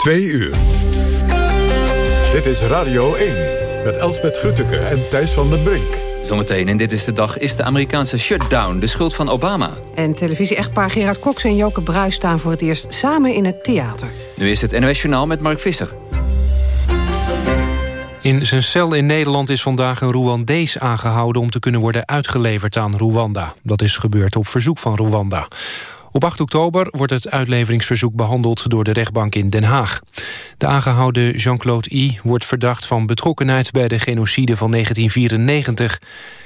Twee uur. Dit is Radio 1 met Elsbeth Grutteke en Thijs van den Brink. Zometeen in Dit is de Dag is de Amerikaanse shutdown de schuld van Obama. En televisie-echtpaar Gerard Cox en Joke Bruis staan voor het eerst samen in het theater. Nu is het NOS Journaal met Mark Visser. In zijn cel in Nederland is vandaag een Rwandees aangehouden... om te kunnen worden uitgeleverd aan Rwanda. Dat is gebeurd op verzoek van Rwanda. Op 8 oktober wordt het uitleveringsverzoek behandeld door de rechtbank in Den Haag. De aangehouden Jean-Claude I wordt verdacht van betrokkenheid bij de genocide van 1994.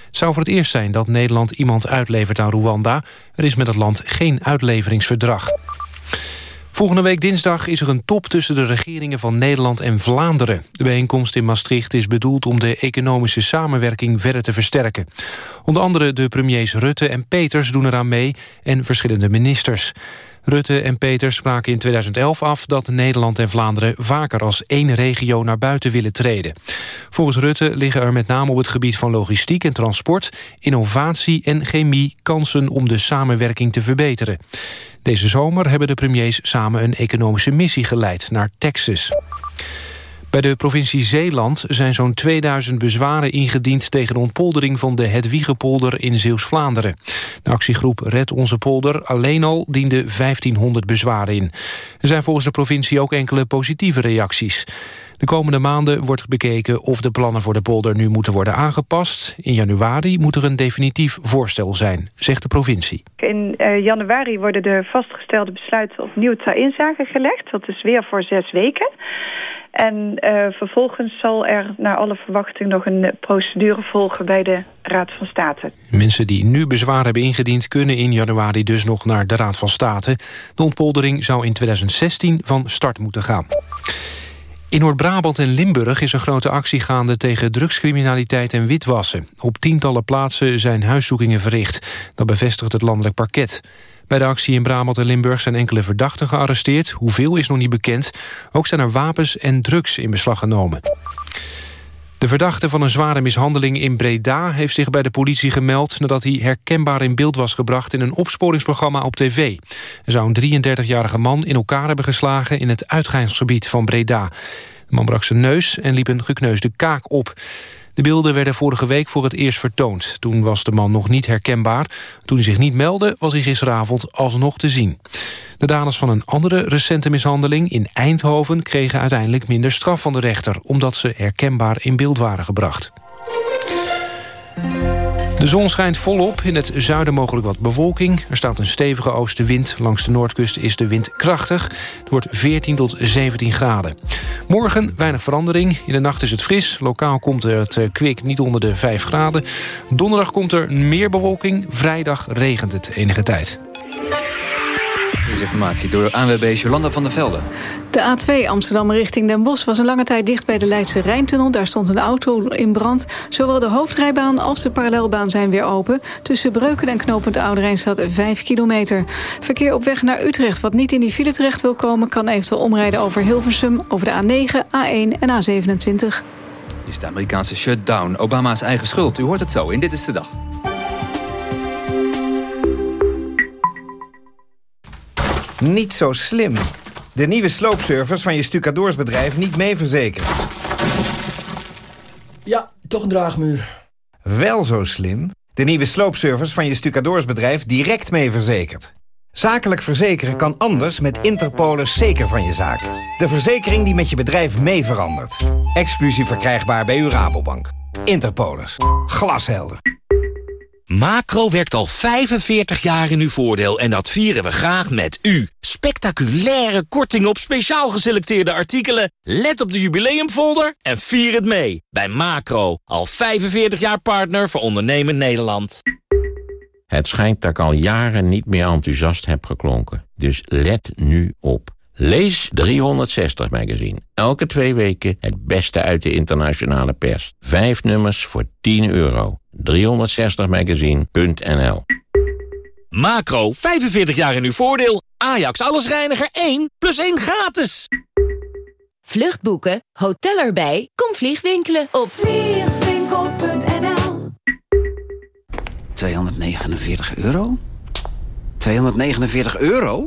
Het zou voor het eerst zijn dat Nederland iemand uitlevert aan Rwanda. Er is met het land geen uitleveringsverdrag. Volgende week dinsdag is er een top tussen de regeringen van Nederland en Vlaanderen. De bijeenkomst in Maastricht is bedoeld om de economische samenwerking verder te versterken. Onder andere de premiers Rutte en Peters doen eraan mee en verschillende ministers. Rutte en Peters spraken in 2011 af dat Nederland en Vlaanderen vaker als één regio naar buiten willen treden. Volgens Rutte liggen er met name op het gebied van logistiek en transport, innovatie en chemie kansen om de samenwerking te verbeteren. Deze zomer hebben de premiers samen een economische missie geleid naar Texas. Bij de provincie Zeeland zijn zo'n 2000 bezwaren ingediend... tegen de ontpoldering van de Hedwiegepolder in Zeeuws-Vlaanderen. De actiegroep Red Onze Polder alleen al diende 1500 bezwaren in. Er zijn volgens de provincie ook enkele positieve reacties. De komende maanden wordt bekeken of de plannen voor de polder nu moeten worden aangepast. In januari moet er een definitief voorstel zijn, zegt de provincie. In uh, januari worden de vastgestelde besluiten opnieuw ter inzage gelegd. Dat is weer voor zes weken. En uh, vervolgens zal er naar alle verwachting nog een procedure volgen bij de Raad van State. Mensen die nu bezwaar hebben ingediend kunnen in januari dus nog naar de Raad van State. De ontpoldering zou in 2016 van start moeten gaan. In Noord-Brabant en Limburg is een grote actie gaande tegen drugscriminaliteit en witwassen. Op tientallen plaatsen zijn huiszoekingen verricht. Dat bevestigt het landelijk parket. Bij de actie in Brabant en Limburg zijn enkele verdachten gearresteerd. Hoeveel is nog niet bekend. Ook zijn er wapens en drugs in beslag genomen. De verdachte van een zware mishandeling in Breda heeft zich bij de politie gemeld nadat hij herkenbaar in beeld was gebracht in een opsporingsprogramma op tv. Er zou een 33-jarige man in elkaar hebben geslagen in het uitgaansgebied van Breda. De man brak zijn neus en liep een gekneusde kaak op. De beelden werden vorige week voor het eerst vertoond. Toen was de man nog niet herkenbaar. Toen hij zich niet meldde, was hij gisteravond alsnog te zien. De daders van een andere recente mishandeling in Eindhoven... kregen uiteindelijk minder straf van de rechter... omdat ze herkenbaar in beeld waren gebracht. De zon schijnt volop, in het zuiden mogelijk wat bewolking. Er staat een stevige oostenwind. Langs de noordkust is de wind krachtig. Het wordt 14 tot 17 graden. Morgen weinig verandering. In de nacht is het fris. Lokaal komt het eh, kwik niet onder de 5 graden. Donderdag komt er meer bewolking. Vrijdag regent het enige tijd. Deze informatie door ANWB Jolanda van der Velde. De A2 Amsterdam richting Den Bosch was een lange tijd dicht bij de Leidse Rijntunnel. Daar stond een auto in brand. Zowel de hoofdrijbaan als de parallelbaan zijn weer open. Tussen Breuken en Knopend Oude staat 5 kilometer. Verkeer op weg naar Utrecht wat niet in die file terecht wil komen... kan eventueel omrijden over Hilversum, over de A9, A1 en A27. Dit is de Amerikaanse shutdown. Obama's eigen schuld. U hoort het zo in Dit is de Dag. Niet zo slim. De nieuwe sloopservice van je stucadoorsbedrijf niet mee verzekerd. Ja, toch een draagmuur. Wel zo slim. De nieuwe sloopservice van je stucadoorsbedrijf direct mee verzekerd. Zakelijk verzekeren kan anders met Interpolis zeker van je zaak. De verzekering die met je bedrijf mee verandert. Exclusief verkrijgbaar bij uw Rabobank. Interpolis. Glashelder. Macro werkt al 45 jaar in uw voordeel en dat vieren we graag met u. Spectaculaire korting op speciaal geselecteerde artikelen. Let op de jubileumfolder en vier het mee. Bij Macro, al 45 jaar partner voor ondernemend Nederland. Het schijnt dat ik al jaren niet meer enthousiast heb geklonken. Dus let nu op. Lees 360 magazine. Elke twee weken het beste uit de internationale pers. Vijf nummers voor 10 euro. 360magazine.nl Macro, 45 jaar in uw voordeel. Ajax allesreiniger 1 plus 1 gratis. Vluchtboeken, hotel erbij, kom vliegwinkelen op vliegwinkel.nl 249 euro? 249 euro?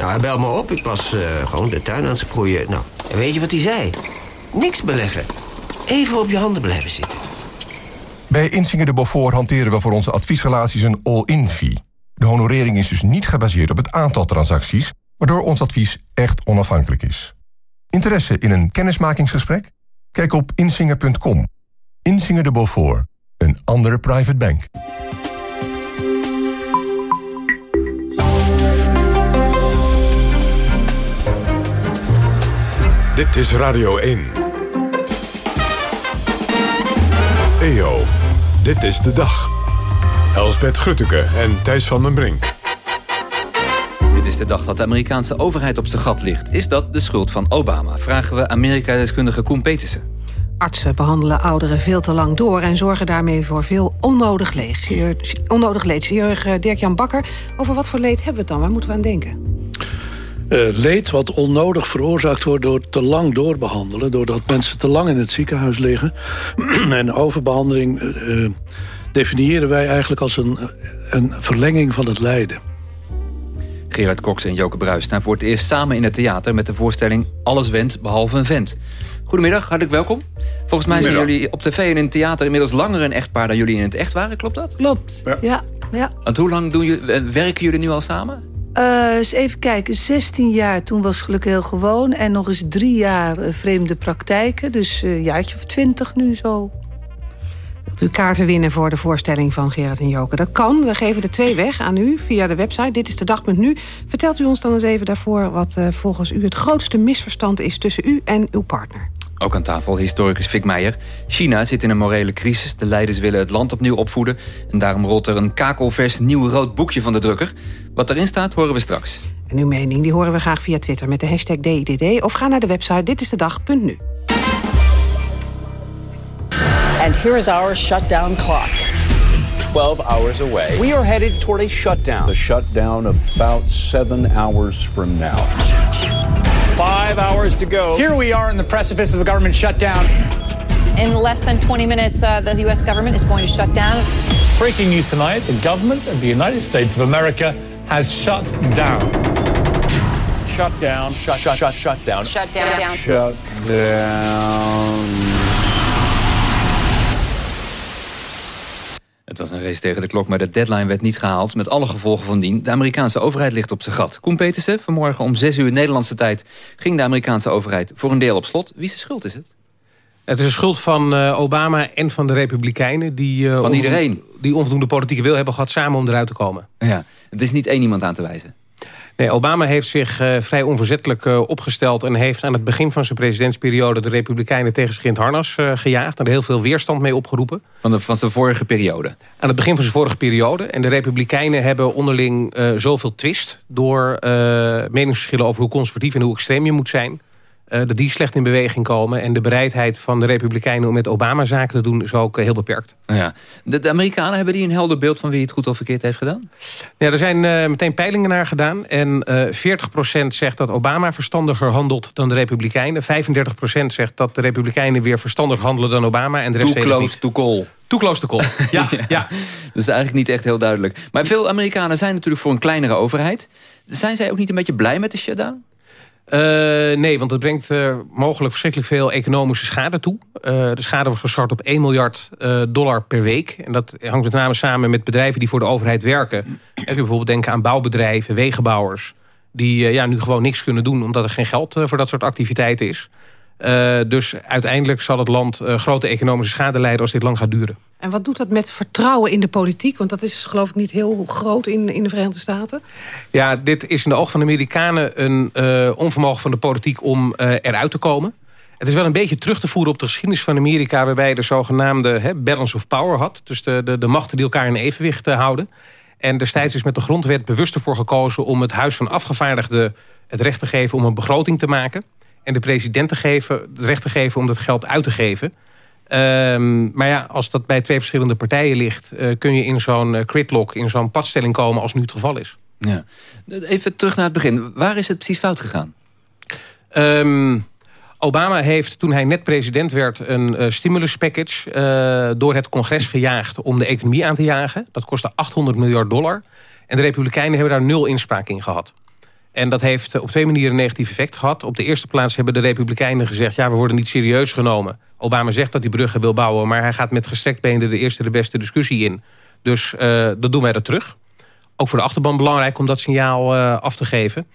Nou, hij belt me op. Ik was uh, gewoon de tuin aan het sproeien. Nou, en weet je wat hij zei? Niks beleggen. Even op je handen blijven zitten. Bij Insinger de Beaufort hanteren we voor onze adviesrelaties een all-in fee. De honorering is dus niet gebaseerd op het aantal transacties... waardoor ons advies echt onafhankelijk is. Interesse in een kennismakingsgesprek? Kijk op insinger.com. Insinger de Beaufort, een andere private bank. Dit is Radio 1. EO, dit is de dag. Elsbet Grutteke en Thijs van den Brink. Dit is de dag dat de Amerikaanse overheid op zijn gat ligt. Is dat de schuld van Obama? Vragen we Amerika-deskundige Koen Petersen. Artsen behandelen ouderen veel te lang door... en zorgen daarmee voor veel onnodig leed. Onnodig leed. Chirurg Dirk-Jan Bakker, over wat voor leed hebben we het dan? Waar moeten we aan denken? Uh, leed wat onnodig veroorzaakt wordt door te lang doorbehandelen. Doordat mensen te lang in het ziekenhuis liggen. en overbehandeling uh, definiëren wij eigenlijk als een, een verlenging van het lijden. Gerard Cox en Joke Bruis staan voor het eerst samen in het theater... met de voorstelling Alles went behalve een vent. Goedemiddag, hartelijk welkom. Volgens mij zijn jullie op tv en in het theater... inmiddels langer een echtpaar dan jullie in het echt waren, klopt dat? Klopt, ja. ja, ja. Want hoe lang doen jullie, werken jullie nu al samen? Uh, eens even kijken, 16 jaar, toen was geluk heel gewoon. En nog eens drie jaar uh, vreemde praktijken. Dus een uh, jaartje of twintig nu zo. Wilt u kaarten winnen voor de voorstelling van Gerard en Joke? Dat kan, we geven er twee weg aan u via de website. Dit is de dag.nu. Vertelt u ons dan eens even daarvoor... wat volgens u het grootste misverstand is tussen u en uw partner. Ook aan tafel historicus Fik Meijer. China zit in een morele crisis. De leiders willen het land opnieuw opvoeden. En daarom rolt er een kakelvers nieuw rood boekje van de drukker. Wat erin staat, horen we straks. En uw mening die horen we graag via Twitter met de hashtag DIDD... of ga naar de website ditistedag.nu. And here is our shutdown clock. 12 hours away. We are headed toward a shutdown. The shutdown about seven hours from now. Five hours to go. Here we are in the precipice of a government shutdown. In less than 20 minutes, uh, the U.S. government is going to shut down. Breaking news tonight the government of the United States of America has shut down. Shut down. Shut, shut, shut, shut down. Shut down. Shut down. Het was een race tegen de klok, maar de deadline werd niet gehaald... met alle gevolgen van dien. De Amerikaanse overheid ligt op zijn gat. Koen Petersen, vanmorgen om 6 uur Nederlandse tijd... ging de Amerikaanse overheid voor een deel op slot. Wie zijn schuld is het? Het is een schuld van uh, Obama en van de Republikeinen... die, uh, van iedereen? Die onvoldoende politieke wil hebben gehad samen om eruit te komen. Ja, het is niet één iemand aan te wijzen. Nee, Obama heeft zich uh, vrij onverzettelijk uh, opgesteld... en heeft aan het begin van zijn presidentsperiode... de Republikeinen tegen zich in het harnas uh, gejaagd. Daar heel veel weerstand mee opgeroepen. Van de, van zijn vorige periode? Aan het begin van zijn vorige periode. En de Republikeinen hebben onderling zoveel twist... door meningsverschillen over hoe conservatief en hoe extreem je moet zijn... Uh, dat die slecht in beweging komen. En de bereidheid van de Republikeinen om met Obama zaken te doen... is ook uh, heel beperkt. Ja. De, de, Amerikanen, hebben die een helder beeld van wie het goed of verkeerd heeft gedaan? Ja, er zijn uh, meteen peilingen naar gedaan. En 40% zegt dat Obama verstandiger handelt dan de Republikeinen. 35% zegt dat de Republikeinen weer verstandiger handelen dan Obama. En de rest too close to call. Too close to call, ja. ja. ja. Dat is eigenlijk niet echt heel duidelijk. Maar veel Amerikanen zijn natuurlijk voor een kleinere overheid. Zijn zij ook niet een beetje blij met de shutdown? Uh, nee, want het brengt uh, mogelijk verschrikkelijk veel economische schade toe. Uh, de schade wordt geschat op 1 miljard dollar per week. En dat hangt met name samen met bedrijven die voor de overheid werken. Je kunt bijvoorbeeld denken aan bouwbedrijven, wegenbouwers... die ja, nu gewoon niks kunnen doen omdat er geen geld voor dat soort activiteiten is. Dus uiteindelijk zal het land grote economische schade leiden als dit lang gaat duren. En wat doet dat met vertrouwen in de politiek? Want dat is geloof ik niet heel groot in, in de Verenigde Staten. Ja, dit is in de oog van de Amerikanen een uh, onvermogen van de politiek om eruit te komen. Het is wel een beetje terug te voeren op de geschiedenis van Amerika... waarbij je de zogenaamde he, balance of power had. Dus de, de, de machten die elkaar in evenwicht houden. En destijds is met de grondwet bewust ervoor gekozen... om het Huis van Afgevaardigden het recht te geven om een begroting te maken... en de president te geven, het recht te geven om dat geld uit te geven... Ehm, maar ja, als dat bij twee verschillende partijen ligt... Uh, kun je in zo'n uh, gridlock, in zo'n padstelling komen als nu het geval is. Ja. Even terug naar het begin. Waar is het precies fout gegaan? Um, Obama heeft, toen hij net president werd... een uh, stimulus package door het congres gejaagd... om de economie aan te jagen. Dat kostte 800 miljard dollar. En de Republikeinen hebben daar nul inspraak in gehad. En dat heeft op twee manieren een negatief effect gehad. Op de eerste plaats hebben de Republikeinen gezegd... ja, we worden niet serieus genomen. Obama zegt dat hij bruggen wil bouwen... maar hij gaat met gestrekt benen de eerste de beste discussie in. Dus uh, dat doen wij er terug. Ook voor de achterban belangrijk om dat signaal af te geven.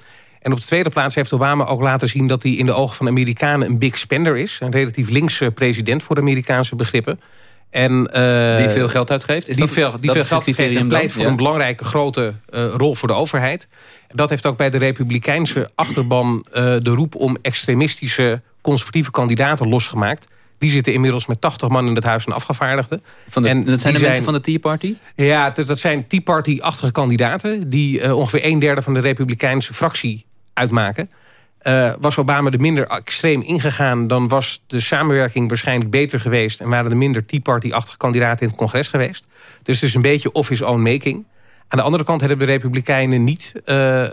En op de tweede plaats heeft Obama ook laten zien... dat hij in de ogen van Amerikanen een big spender is. Een relatief linkse president voor Amerikaanse begrippen. En, uh, die veel geld uitgeeft? Is die dat, veel, die veel geld uitgeeft en pleit voor ja. een belangrijke grote uh, rol voor de overheid. Dat heeft ook bij de republikeinse achterban uh, de roep om extremistische conservatieve kandidaten losgemaakt. Die zitten inmiddels met 80 man in het huis van afgevaardigden. Van de, en dat zijn de mensen van de Tea Party? Ja, dat, dat zijn Tea Party-achtige kandidaten... die ongeveer een derde van de republikeinse fractie uitmaken. Uh, was Obama er minder extreem ingegaan... dan was de samenwerking waarschijnlijk beter geweest... en waren er minder Tea Party-achtige kandidaten in het congres geweest. Dus het is een beetje of his own making. Aan de andere kant hebben de Republikeinen niet, uh, uh,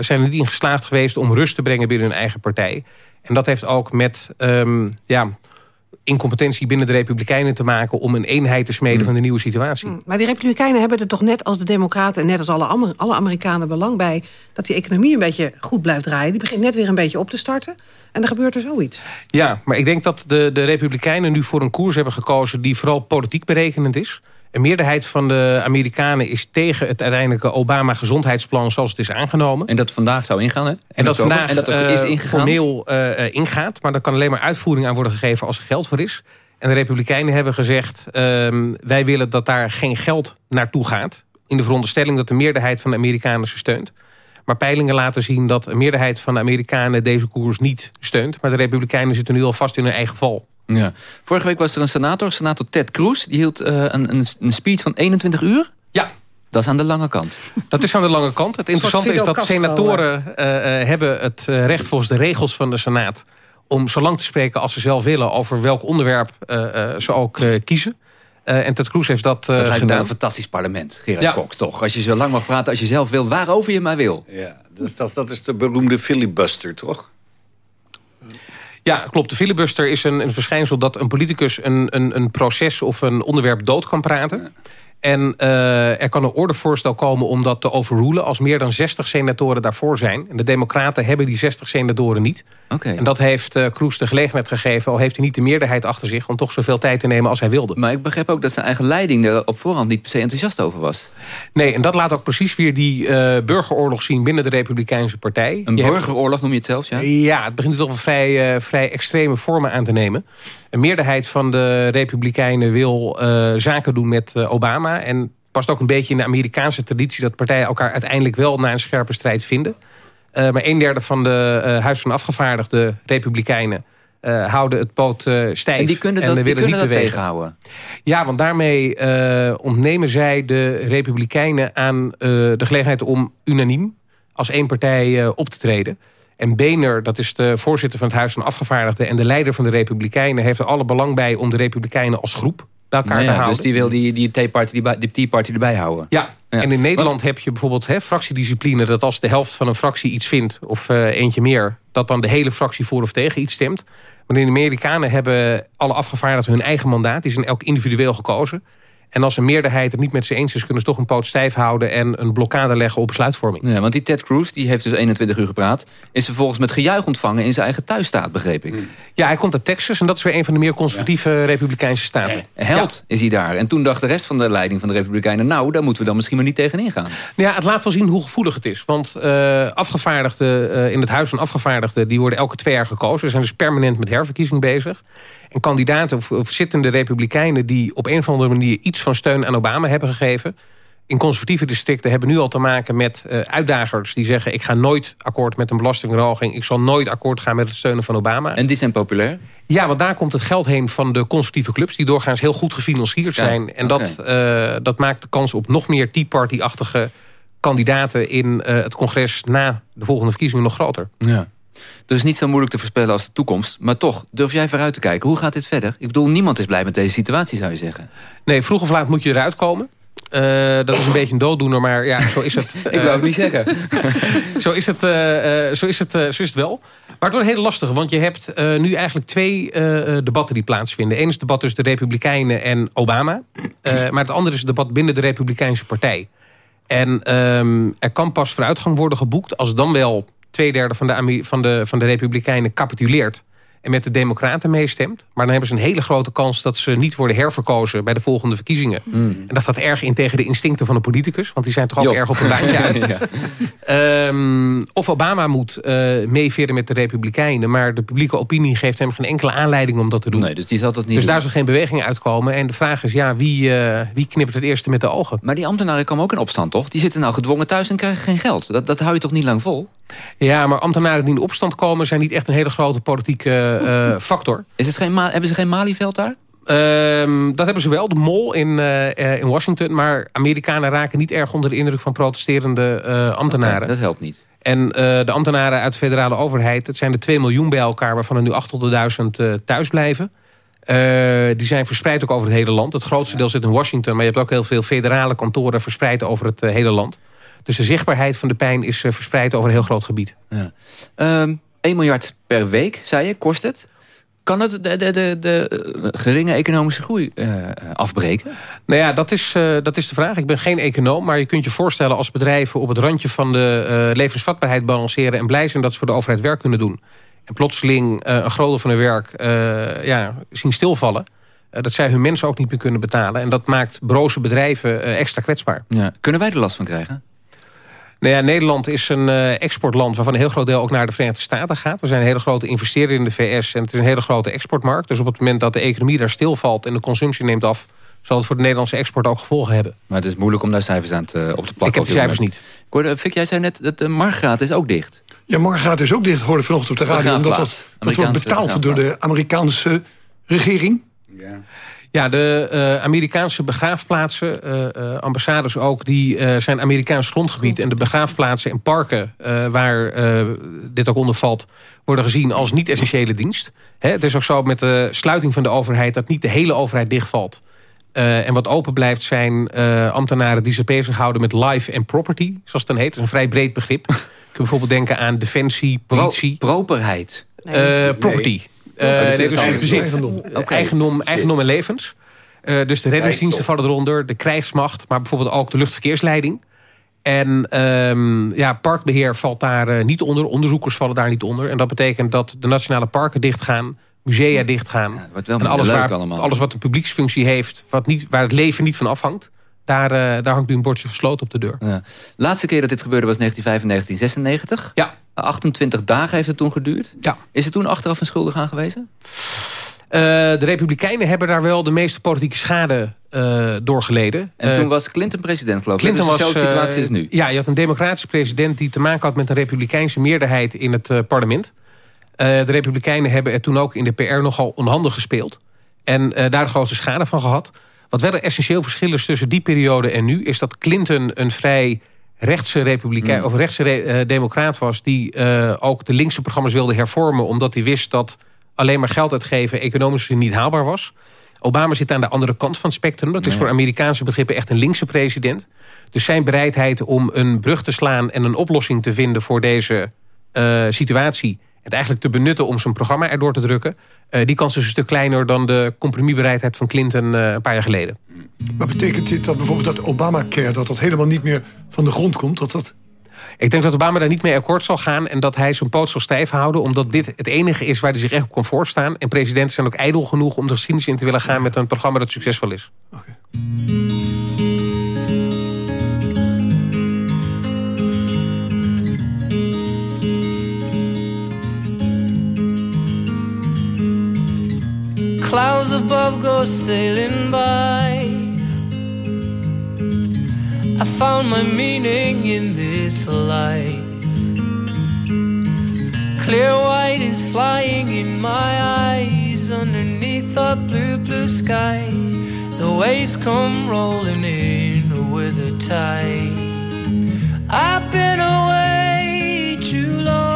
zijn er niet in geslaagd geweest... om rust te brengen binnen hun eigen partij. En dat heeft ook met um, ja, incompetentie binnen de Republikeinen te maken... om een eenheid te smeden mm. van de nieuwe situatie. Mm. Maar die Republikeinen hebben er toch net als de Democraten... en net als alle, alle Amerikanen belang bij... dat die economie een beetje goed blijft draaien. Die begint net weer een beetje op te starten. En dan gebeurt er zoiets. Ja, maar ik denk dat de, de Republikeinen nu voor een koers hebben gekozen... die vooral politiek berekenend is... Een meerderheid van de Amerikanen is tegen het uiteindelijke Obama-gezondheidsplan zoals het is aangenomen. En dat vandaag zou ingaan, hè? En, en dat vandaag en dat is ingegaan? formeel uh, ingaat. Maar daar kan alleen maar uitvoering aan worden gegeven als er geld voor is. En de Republikeinen hebben gezegd... Uh, wij willen dat daar geen geld naartoe gaat. In de veronderstelling dat de meerderheid van de Amerikanen ze steunt. Maar peilingen laten zien dat een meerderheid van de Amerikanen deze koers niet steunt. Maar de Republikeinen zitten nu al vast in hun eigen val. Ja. Vorige week was er een senator, senator Ted Cruz. Die hield uh, een, een, een speech van 21 uur. Ja. Dat is aan de lange kant. Dat is aan de lange kant. Het interessante is dat senatoren uh, uh, hebben het recht volgens de regels van de Senaat... om zo lang te spreken als ze zelf willen... over welk onderwerp ze ook kiezen. en Ted Cruz heeft dat Dat lijkt gedaan. een fantastisch parlement, Gerard ja. Cox, toch? Als je zo lang mag praten als je zelf wil, waarover je maar wil. Ja, dat, dat, dat is de beroemde filibuster, toch? Ja, klopt. De filibuster is een, een verschijnsel dat een politicus een, een, een proces of een onderwerp dood kan praten. En uh, er kan een ordevoorstel komen om dat te overrulen... als meer dan 60 senatoren daarvoor zijn. En de democraten hebben die 60 senatoren niet. Okay. En dat heeft uh, Kroes de gelegenheid gegeven... al heeft hij niet de meerderheid achter zich... om toch zoveel tijd te nemen als hij wilde. Maar ik begrijp ook dat zijn eigen leiding... er op voorhand niet per se enthousiast over was. Nee, en dat laat ook precies weer die uh, burgeroorlog zien... binnen de Republikeinse Partij. Een je burgeroorlog hebt... noem je het zelfs, ja? Ja, het begint toch wel vrij, vrij extreme vormen aan te nemen. Een meerderheid van de Republikeinen wil uh, zaken doen met uh, Obama. En past ook een beetje in de Amerikaanse traditie... dat partijen elkaar uiteindelijk wel na een scherpe strijd vinden. Uh, maar een derde van de Huis van Afgevaardigde Republikeinen... houden het poot stijf. En die kunnen dat, en die willen kunnen niet dat tegenhouden? Ja, want daarmee ontnemen zij de Republikeinen aan de gelegenheid... om unaniem als één partij op te treden... En Boehner, dat is de voorzitter van het Huis van Afgevaardigden... en de leider van de Republikeinen... heeft er alle belang bij om de Republikeinen als groep bij elkaar nou ja, te houden. Dus die wil die, die, Tea Party, die, die Tea Party erbij houden. Ja, ja. en in Nederland heb je bijvoorbeeld hè, fractiediscipline... dat als de helft van een fractie iets vindt, of uh, eentje meer... dat dan de hele fractie voor of tegen iets stemt. Maar de Amerikanen hebben alle afgevaardigden hun eigen mandaat. Die zijn elk individueel gekozen. En als een meerderheid het niet met ze eens is... kunnen ze toch een poot stijf houden en een blokkade leggen op besluitvorming. Ja, want die Ted Cruz die heeft dus 21 uur gepraat... is vervolgens met gejuich ontvangen in zijn eigen thuisstaat, begreep ik. Ja, hij komt uit Texas en dat is weer een van de meer conservatieve ja. republikeinse staten. Held ja. is hij daar. En toen dacht de rest van de leiding van de republikeinen... nou, daar moeten we dan misschien maar niet tegenin gaan. Ja, het laat wel zien hoe gevoelig het is. Want uh, afgevaardigden uh, in het Huis van Afgevaardigden... die worden elke twee jaar gekozen. Ze zijn dus permanent met herverkiezing bezig. En kandidaten of, of, zittende republikeinen... die op een of andere manier iets van steun aan Obama hebben gegeven... in conservatieve districten hebben nu al te maken met uh, uitdagers... die zeggen, ik ga nooit akkoord met een belastingverhoging... ik zal nooit akkoord gaan met het steunen van Obama. En die zijn populair? Ja, want daar komt het geld heen van de conservatieve clubs... die doorgaans heel goed gefinancierd zijn. Ja, en okay. dat, uh, dat maakt de kans op nog meer Tea Party-achtige kandidaten... in uh, het congres na de volgende verkiezingen nog groter. Ja. Dus niet zo moeilijk te voorspellen als de toekomst. Maar toch, durf jij vooruit te kijken. Hoe gaat dit verder? Ik bedoel, niemand is blij met deze situatie, zou je zeggen. Nee, vroeg of laat moet je eruit komen. Uh, dat is een beetje een dooddoener, maar ja, zo is het. ik wou het niet zeggen. zo, is het, uh, zo, is het, zo is het wel. Maar het wordt heel lastig, want je hebt nu eigenlijk twee debatten die plaatsvinden. Eén is het debat tussen de Republikeinen en Obama. maar het andere is het debat binnen de Republikeinse partij. En um, er kan pas vooruitgang worden geboekt als dan wel twee derde van de, van de, van de Republikeinen capituleert en met de Democraten meestemt. Maar dan hebben ze een hele grote kans dat ze niet worden herverkozen bij de volgende verkiezingen. Mm. En dat gaat erg in tegen de instincten van de politicus, want die zijn toch ook erg op een baantje uit. Ehm, of Obama moet uh, meeveren met de Republikeinen, maar de publieke opinie geeft hem geen enkele aanleiding om dat te doen. Nee, dus die zal dat niet dus daar zal geen beweging uitkomen. En de vraag is, ja, wie, uh, wie knipt het eerste met de ogen? Maar die ambtenaren komen ook in opstand, toch? Die zitten nou gedwongen thuis en krijgen geen geld. Dat, dat hou je toch niet lang vol? Ja, maar ambtenaren die in opstand komen... zijn niet echt een hele grote politieke uh, factor. Is het geen hebben ze geen Malieveld daar? Um, dat hebben ze wel, de mol in, uh, in Washington. Maar Amerikanen raken niet erg onder de indruk van protesterende uh, ambtenaren. Okay, dat helpt niet. En de ambtenaren uit de federale overheid... het zijn er 2 miljoen bij elkaar... waarvan er nu 800.000 thuis blijven. die zijn verspreid ook over het hele land. Het grootste deel zit in Washington... maar je hebt ook heel veel federale kantoren verspreid over het hele land. Dus de zichtbaarheid van de pijn is eh, verspreid over een heel groot gebied. Ja. Um, ehm, 1 miljard per week, zei je, kost het? Kan het de, de, de, de eh, geringe economische groei uh, afbreken? Nou ja, dat is, uh, dat is de vraag. Ik ben geen econoom, maar je kunt je voorstellen... als bedrijven op het randje van de uh, levensvatbaarheid balanceren... en blij zijn dat ze voor de overheid werk kunnen doen... en plotseling een groot deel van hun werk ja, zien stilvallen... dat zij hun mensen ook niet meer kunnen betalen. En dat maakt broze bedrijven extra kwetsbaar. Ja. Kunnen wij er last van krijgen? Nou ja, Nederland is een uh, exportland waarvan een heel groot deel ook naar de Verenigde Staten gaat. We zijn een hele grote investeerder in de VS en het is een hele grote exportmarkt. Dus op het moment dat de economie daar stilvalt en de consumptie neemt af... zal het voor de Nederlandse export ook gevolgen hebben. Maar het is moeilijk om daar cijfers aan te, op te plakken. Ik heb de cijfers niet. Ik hoorde, Fik, jij zei net dat de Margraat is ook dicht. Ja, Margraat is ook dicht, hoorde vanochtend op de radio. Omdat dat, dat wordt betaald door de Amerikaanse regering. Ja. Ja, de uh, Amerikaanse begraafplaatsen, uh, ambassades ook... die zijn Amerikaans grondgebied. En de begraafplaatsen en parken waar dit ook onder valt... worden gezien als niet-essentiële dienst. Hè, het is ook zo met de sluiting van de overheid... dat niet de hele overheid dichtvalt. en wat open blijft zijn ambtenaren die zich bezighouden met life and property. Zoals het dan heet. Dat is een vrij breed begrip. Je kunt bijvoorbeeld denken aan defensie, politie. Pro properheid. property. Uh, dus, dus bezit, eigendom. eigendom, eigendom en levens. Uh, dus de reddingsdiensten vallen eronder, de krijgsmacht... maar bijvoorbeeld ook de luchtverkeersleiding. En um, ja, parkbeheer valt daar uh, niet onder. Onderzoekers vallen daar niet onder. En dat betekent dat de nationale parken dichtgaan... musea dichtgaan. Ja, en alles, waar, alles wat een publieksfunctie heeft... Wat niet, waar het leven niet van afhangt... Daar, uh, daar hangt nu een bordje gesloten op de deur. Ja. Laatste keer dat dit gebeurde was 1995, 1996. Ja. 28 dagen heeft het toen geduurd. Ja. Is het toen achteraf een schuldig aan gewezen? Uh, de Republikeinen hebben daar wel de meeste politieke schade uh, door geleden. En toen was Clinton president, geloof ik. Clinton dus was, situatie is nu. Ja, je had een democratische president... die te maken had met een republikeinse meerderheid in het parlement. de Republikeinen hebben er toen ook in de PR nogal onhandig gespeeld. En daar de grootste schade van gehad. Wat wel een essentieel verschil is tussen die periode en nu... is dat Clinton een vrij rechtse republikein mm. of rechtse uh, democraat was... die uh, ook de linkse programma's wilde hervormen... omdat hij wist dat alleen maar geld uitgeven economisch niet haalbaar was. Obama zit aan de andere kant van het spectrum. Dat is voor Amerikaanse begrippen echt een linkse president. Dus zijn bereidheid om een brug te slaan... en een oplossing te vinden voor deze uh, situatie... het eigenlijk te benutten om zijn programma erdoor te drukken... Uh, die kans is een stuk kleiner dan de compromisbereidheid van Clinton uh, een paar jaar geleden. Maar betekent dit dat bijvoorbeeld dat Obamacare... dat dat helemaal niet meer van de grond komt? Dat dat... Ik denk dat Obama daar niet mee akkoord zal gaan... en dat hij zijn poot zal stijf houden... omdat dit het enige is waar hij zich echt op kan voorstaan. En presidenten zijn ook ijdel genoeg om de geschiedenis in te willen gaan... met een programma dat succesvol is. Okay. Clouds above go sailing by I found my meaning in this life. Clear white is flying in my eyes underneath a blue, blue sky. The waves come rolling in with a tide. I've been away too long.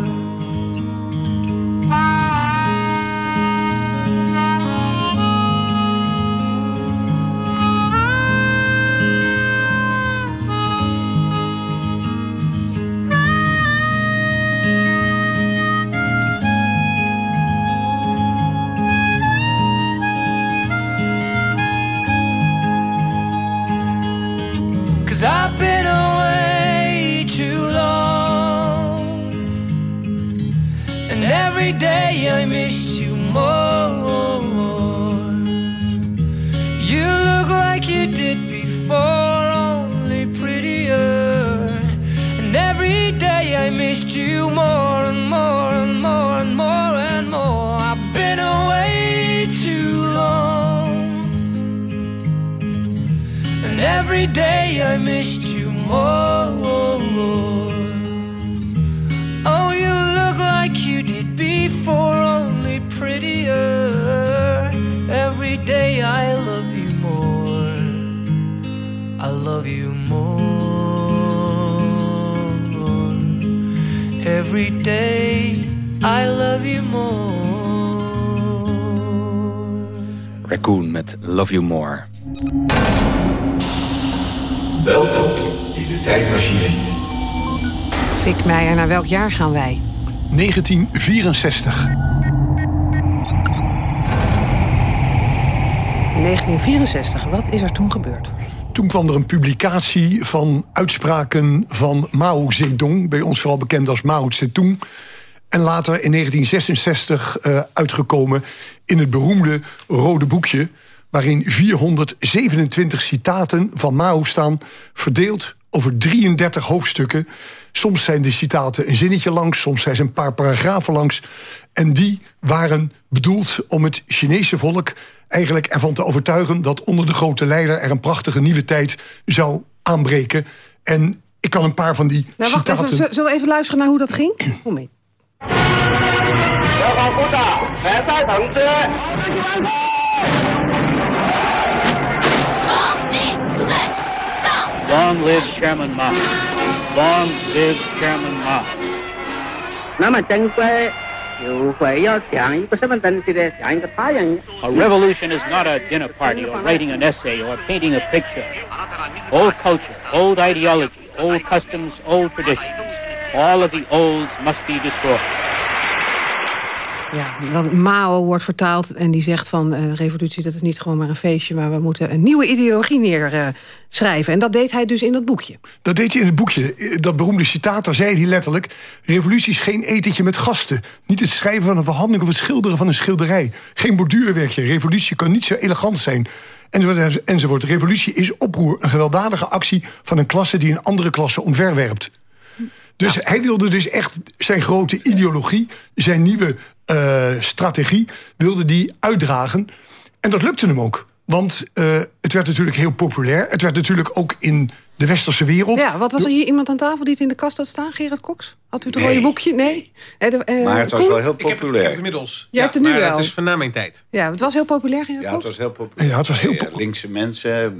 Missed you more and more and more and more and more. I've been away too long. And every day I missed you more. Every day I love you more. Raccoon met Love You More. Welkom in de tijdmachine. Fik Meijer, naar welk jaar gaan wij? 1964. 1964, wat is er toen gebeurd? Toen kwam er een publicatie van uitspraken van Mao Zedong... bij ons vooral bekend als Mao Zedong... en later in 1966 uh, uitgekomen in het beroemde Rode Boekje... waarin 427 citaten van Mao staan... verdeeld over 33 hoofdstukken. Soms zijn de citaten een zinnetje langs, soms zijn ze een paar paragrafen langs. En die waren bedoeld om het Chinese volk eigenlijk ervan te overtuigen... dat onder de grote leider er een prachtige nieuwe tijd zou aanbreken. En ik kan een paar van die nou, wacht citaten... Even, zullen we even luisteren naar hoe dat ging? Kom mee. Long live Chairman Mao. Long live Chairman Mao. A revolution is not a dinner party or writing an essay or painting a picture. Old culture, old ideology, old customs, old traditions, all of the olds must be destroyed. Ja, dat Mao wordt vertaald en die zegt van... Uh, revolutie dat is niet gewoon maar een feestje... maar we moeten een nieuwe ideologie neerschrijven. Uh, en dat deed hij dus in dat boekje. Dat deed hij in het boekje. Dat beroemde citaat, daar zei hij letterlijk... revolutie is geen etentje met gasten. Niet het schrijven van een verhandeling of het schilderen van een schilderij. Geen borduurwerkje. Revolutie kan niet zo elegant zijn. Enzovoort, enzovoort. Revolutie is oproer. Een gewelddadige actie van een klasse die een andere klasse omverwerpt. Dus ja. hij wilde dus echt zijn grote ideologie... zijn nieuwe strategie wilde die uitdragen. En dat lukte hem ook. Want uh, het werd natuurlijk heel populair. Het werd natuurlijk ook in de westerse wereld. Ja, wat was er hier iemand aan tafel die het in de kast had staan? Gerard Cox? Had u het rode boekje? Nee? Uh, maar het was wel heel populair. Ik heb, ik heb het inmiddels. Jij hebt het nu maar wel. het is van na mijn tijd. Ja, het was heel populair, Gerard Ja, het was heel populair. Ja, het was heel populair. Linkse mensen...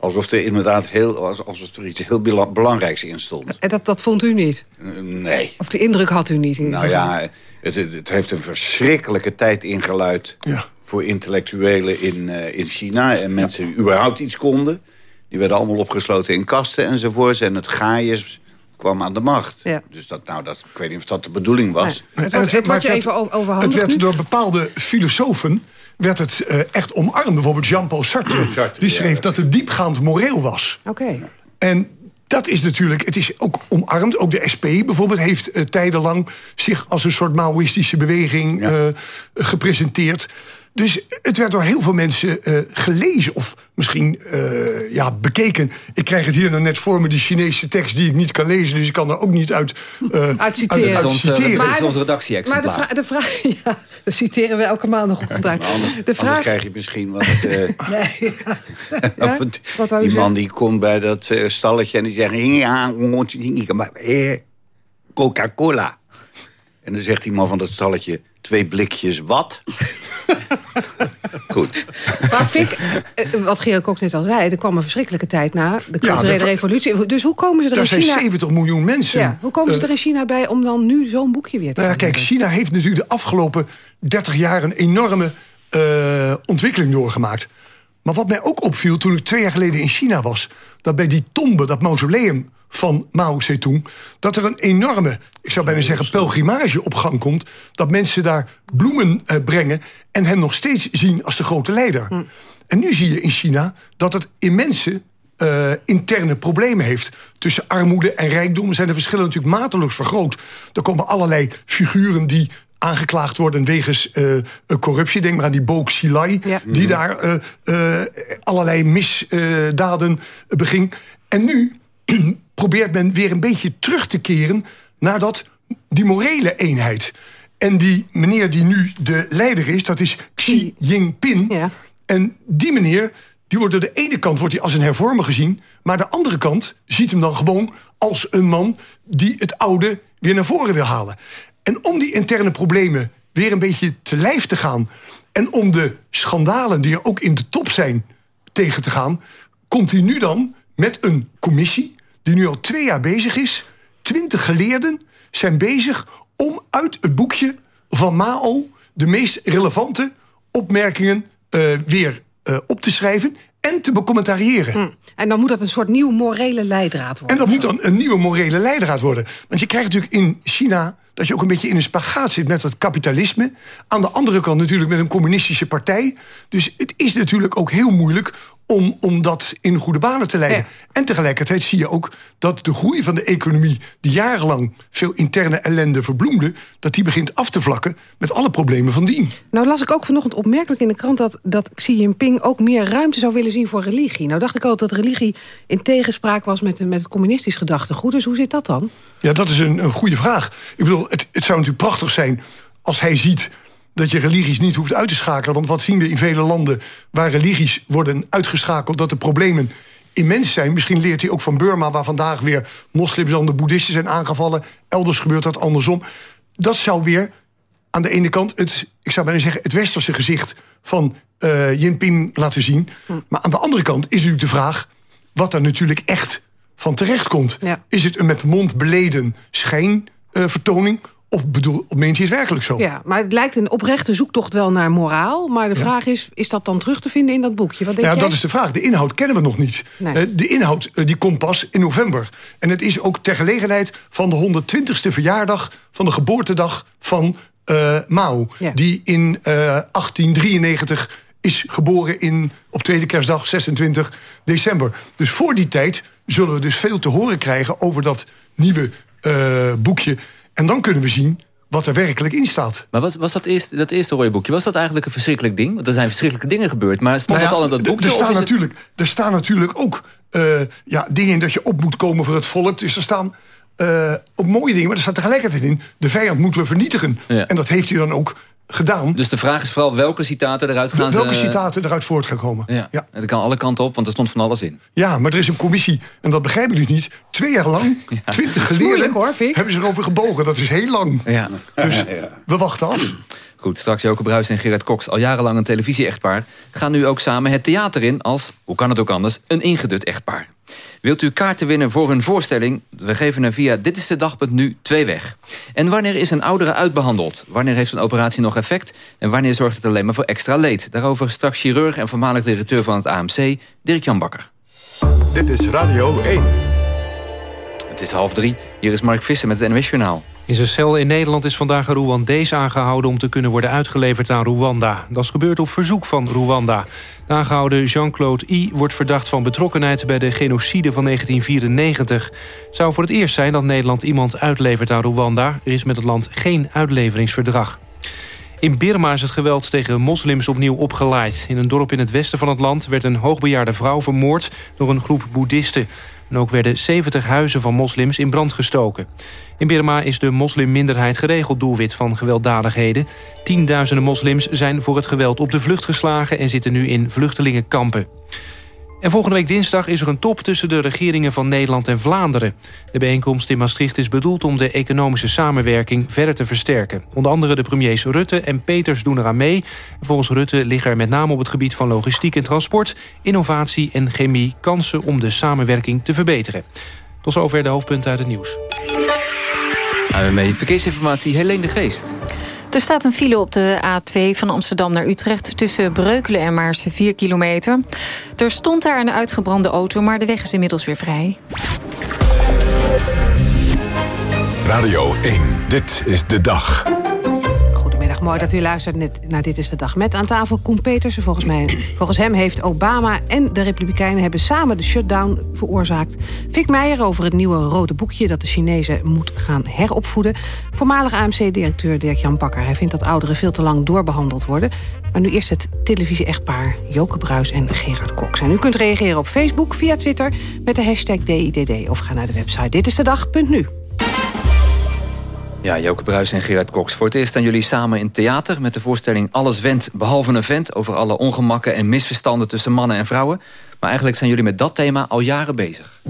Alsof er inderdaad heel, alsof er iets heel belangrijks in stond. En dat, dat vond u niet? Nee. Of de indruk had u niet? In nou ja, het, het, heeft een verschrikkelijke tijd ingeluid... Ja. voor intellectuelen in, eh, in China. En mensen die überhaupt iets konden. Die werden allemaal opgesloten in kasten enzovoorts. En het gaaiers kwam aan de macht. Ja. Dus dat, nou, dat, ik weet niet of dat de bedoeling was. En Het het werd- even over- overhandigd Het werd door bepaalde filosofen werd het eh, echt omarmd. Bijvoorbeeld Jean-Paul Sartre. die schreef dat het diepgaand moreel was. Oké. En dat is natuurlijk, het is ook omarmd. Ook de SP bijvoorbeeld heeft eh, tijdenlang zich als een soort Maoïstische beweging eh, gepresenteerd. Dus het werd door heel veel mensen eh, gelezen of misschien eh, ja, bekeken. Ik krijg het hier nou net voor me, die Chinese tekst die ik niet kan lezen. Dus ik kan er ook niet uit, eh Uit citeren. uit Dat is onze- citeren. dat is Maar- onze redactie-exemplaar. Maar de, vra- de vraag... Ja, dat citeren we elke maand nog goed uit. Anders, De anders vraag... krijg je misschien wat... eh, Ja? Wat die man die komt bij dat stalletje en die zegt... Ja, maar eh, Coca-Cola. En dan zegt die man van dat stalletje... Twee blikjes wat? Goed. Maar Fik, eh, wat Gerard Kok net al zei... er kwam een verschrikkelijke tijd na de culturele revolutie. Dus hoe komen ze er Daar in zijn China... 70 miljoen mensen. Ja, hoe komen ze Eh, er in China bij om dan nu zo'n boekje weer te Nou ja, gaan kijk? China heeft natuurlijk de afgelopen 30 jaar een enorme eh, ontwikkeling doorgemaakt. Maar wat mij ook opviel toen ik twee jaar geleden in China was, dat bij die tombe, dat mausoleum van Mao Zedong, dat er een enorme, ik zou bijna zeggen, pelgrimage op gang komt. Dat mensen daar bloemen eh, brengen en hem nog steeds zien als de grote leider. Hm. En nu zie je in China dat het immense eh, interne problemen heeft. Tussen armoede en rijkdom zijn de verschillen natuurlijk mateloos vergroot. Er komen allerlei figuren die aangeklaagd worden wegens eh, corruptie. Denk maar aan die Bo Xilai, die daar eh, eh, allerlei misdaden beging. En nu probeert men weer een beetje terug te keren naar dat, die morele eenheid. En die meneer die nu de leider is, dat is Xi Jinping. En die meneer, die wordt door de ene kant wordt hij als een hervormer gezien... maar de andere kant ziet hem dan gewoon als een man... die het oude weer naar voren wil halen. En om die interne problemen weer een beetje te lijf te gaan... en om de schandalen die er ook in de top zijn tegen te gaan... komt hij nu dan met een commissie die nu al twee jaar bezig is. Twintig geleerden zijn bezig om uit het boekje van Mao... de meest relevante opmerkingen eh, weer eh, op te schrijven en te becommentariëren. Hm. En dan moet dat een soort nieuw morele leidraad worden. En dat moet dan een nieuwe morele leidraad worden. Want je krijgt natuurlijk in China dat je ook een beetje in een spagaat zit met het kapitalisme. Aan de andere kant natuurlijk met een communistische partij. Dus het is natuurlijk ook heel moeilijk om, om dat in goede banen te leiden. En tegelijkertijd zie je ook dat de groei van de economie... die jarenlang veel interne ellende verbloemde... dat die begint af te vlakken met alle problemen van dien. Nou las ik ook vanochtend opmerkelijk in de krant... dat, dat Xi Jinping ook meer ruimte zou willen zien voor religie. Nou dacht ik al dat religie in tegenspraak was met, met het communistisch gedachtegoed. Dus hoe zit dat dan? Ja, dat is een, een goede vraag. Ik bedoel, het, het zou natuurlijk prachtig zijn als hij ziet dat je religies niet hoeft uit te schakelen. Want wat zien we in vele landen waar religies worden uitgeschakeld... dat de problemen immens zijn. Misschien leert hij ook van Burma... waar vandaag weer moslims dan de boeddhisten zijn aangevallen. Elders gebeurt dat andersom. Dat zou weer aan de ene kant het, ik zou bijna zeggen... het westerse gezicht van uh, Jinping laten zien. Maar aan de andere kant is natuurlijk de vraag... wat er natuurlijk echt van terecht komt. Ja. Is het een met mond beleden schijnvertoning... Of, bedoel, of meent hij het werkelijk zo? Ja, maar het lijkt een oprechte zoektocht wel naar moraal. Maar de vraag is, is dat dan terug te vinden in dat boekje? Wat denk ja, jij? dat is de vraag. De inhoud kennen we nog niet. Nee. Eh, de inhoud eh, die komt pas in november. En het is ook ter gelegenheid van de 120ste verjaardag... van de geboortedag van uh, Mao. Ja. Die in uh, 1893 is geboren in, op tweede kerstdag 26 december. Dus voor die tijd zullen we dus veel te horen krijgen... over dat nieuwe uh, boekje... En dan kunnen we zien wat er werkelijk in staat. Maar was, was dat, eerste, dat eerste rode boekje, was dat eigenlijk een verschrikkelijk ding? Want er zijn verschrikkelijke dingen gebeurd. Maar stond nou ja, dat al in dat boekje? Er staan, het- natuurlijk, er staan natuurlijk ook uh, ja, dingen in dat je op moet komen voor het volk. Dus er staan uh, op mooie dingen, maar er staat tegelijkertijd in... de vijand moeten we vernietigen. Ja. En dat heeft hij dan ook gedaan. Dus de vraag is vooral welke citaten eruit gaan Welke ze... citaten eruit voort gaan komen. Ja. En dat kan alle kanten op, want er stond van alles in. Ja, maar er is een commissie, en dat begrijp ik dus niet... twee jaar lang, twintig geleerden... hoor, Vic. hebben ze erover gebogen. Dat is heel lang. Ja. Dus we wachten af. Goed, straks Joke Bruis en Gerard Cox, al jarenlang een televisie-echtpaar... gaan nu ook samen het theater in als, hoe kan het ook anders, een ingedut echtpaar. Wilt u kaarten winnen voor een voorstelling? We geven er via Dit is de Dag.nu twee weg. En wanneer is een oudere uitbehandeld? Wanneer heeft een operatie nog effect? En wanneer zorgt het alleen maar voor extra leed? Daarover straks chirurg en voormalig directeur van het AMC, Dirk-Jan Bakker. Dit is Radio 1. Het is half drie. Hier is Mark Visser met het NWS Journaal. In zijn cel in Nederland is vandaag een Rwandees aangehouden... om te kunnen worden uitgeleverd aan Rwanda. Dat is gebeurd op verzoek van Rwanda. De aangehouden Jean-Claude I wordt verdacht van betrokkenheid... bij de genocide van 1994. Het zou voor het eerst zijn dat Nederland iemand uitlevert aan Rwanda. Er is met het land geen uitleveringsverdrag. In Birma is het geweld tegen moslims opnieuw opgeleid. In een dorp in het westen van het land werd een hoogbejaarde vrouw vermoord... door een groep boeddhisten. En ook werden 70 huizen van moslims in brand gestoken. In Birma is de moslimminderheid geregeld doelwit van gewelddadigheden. Tienduizenden moslims zijn voor het geweld op de vlucht geslagen... en zitten nu in vluchtelingenkampen. En volgende week dinsdag is er een top tussen de regeringen van Nederland en Vlaanderen. De bijeenkomst in Maastricht is bedoeld om de economische samenwerking verder te versterken. Onder andere de premiers Rutte en Peters doen eraan mee. Volgens Rutte liggen er met name op het gebied van logistiek en transport... innovatie en chemie kansen om de samenwerking te verbeteren. Tot zover de hoofdpunten uit het nieuws. AWB Verkeersinformatie, Helene de Geest. Er staat een file op de A2 van Amsterdam naar Utrecht... tussen Breukelen en Maarsen, 4 kilometer. Er stond daar een uitgebrande auto, maar de weg is inmiddels weer vrij. Radio 1, dit is de dag. Mooi dat u luistert naar Dit is de Dag. Met aan tafel Koen Petersen. Volgens, mij, volgens hem heeft Obama en de Republikeinen... hebben samen de shutdown veroorzaakt. Vic Meijer over het nieuwe rode boekje... dat de Chinezen moet gaan heropvoeden. Voormalig AMC-directeur Dirk-Jan Bakker. Hij vindt dat ouderen veel te lang doorbehandeld worden. Maar nu eerst het televisie-echtpaar Joke Bruis en Gerard Cox. En u kunt reageren op Facebook, via Twitter... met de hashtag DIDD of ga naar de website ditistedag.nu. Ja, Joke Bruis en Gerard Cox. Voor het eerst staan jullie samen in theater... met de voorstelling Alles Wendt behalve een vent... over alle ongemakken en misverstanden tussen mannen en vrouwen. Maar eigenlijk zijn jullie met dat thema al jaren bezig.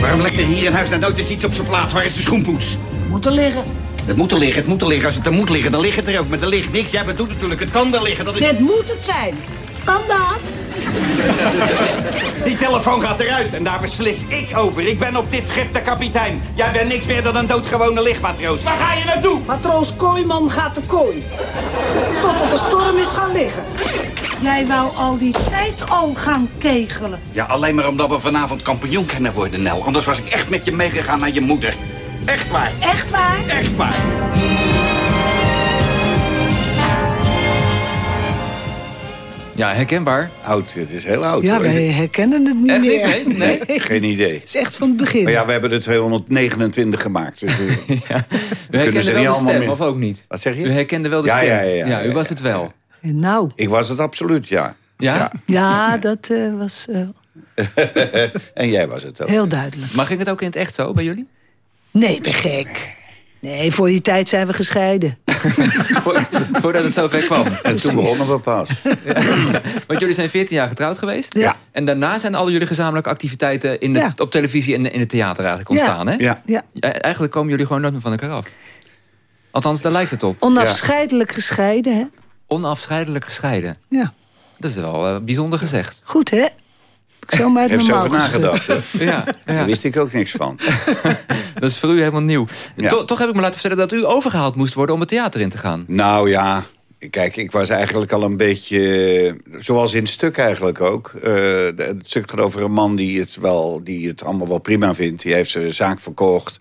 Waarom legt er hier in huis naar nooit eens iets op zijn plaats? Waar is de schoenpoets? Moet er liggen. Het moet er liggen, het moet er liggen. Als het er moet liggen, dan ligt het er ook. Maar er ligt niks. Jij doet natuurlijk. Het kan er liggen. Dat is... Het moet het zijn. Kan dat? Die telefoon gaat eruit en daar beslis ik over. Ik ben op dit schip de kapitein. Jij bent niks meer dan een doodgewone lichtmatroos. Waar ga je naartoe? Matroos Kooiman gaat de kooi. Totdat de storm is gaan liggen. Jij wou al die tijd al gaan kegelen. Ja, alleen maar omdat we vanavond kampioen kunnen worden, Nel. Anders was ik echt met je meegegaan naar je moeder. Echt waar. Echt waar? Echt waar. Ja, herkenbaar. Oud, het is heel oud. Ja, hoor. wij herkennen het niet Echt niet? meer. Nee? Nee? Geen idee. Het is echt van het begin. Maar ja, we hebben er 229 gemaakt. Dus we U kunnen herkende ze wel de stem, meer. of ook niet? Wat zeg je? U herkende wel de Ja, stem. ja, ja, ja, u ja, was het wel. Nou, Ik was het absoluut, ja. Ja? ja, dat eh, was eh, en jij was het ook. heel duidelijk. Maar ging het ook in het echt zo bij jullie? Nee, ben gek. Nee, voor die tijd zijn we gescheiden. Voor- voordat het zover kwam. En toen begonnen we pas. Want jullie zijn 14 jaar getrouwd geweest. Ja. En daarna zijn al jullie gezamenlijke activiteiten in de, Ja. op televisie en in het theater eigenlijk ontstaan. Hè? Ja. Ja. Ja, Eigenlijk komen jullie gewoon nooit meer van elkaar af. Althans, daar lijkt het op. Onafscheidelijk gescheiden, hè? Onafscheidelijk gescheiden. Ja. Dat is wel eh, bijzonder gezegd. Goed, hè? Heb ik zo maar uit Heeft mijn mouw nagedacht. hè? Ja, Daar ja. wist ik ook niks van. dat is voor u helemaal nieuw. Ja. To- toch heb ik me laten vertellen dat u overgehaald moest worden om het theater in te gaan. Nou ja, kijk, ik was eigenlijk al een beetje... Zoals in het stuk eigenlijk ook. Eh, het stuk gaat over een man die het, wel, die het allemaal wel prima vindt. Die heeft zijn zaak verkocht.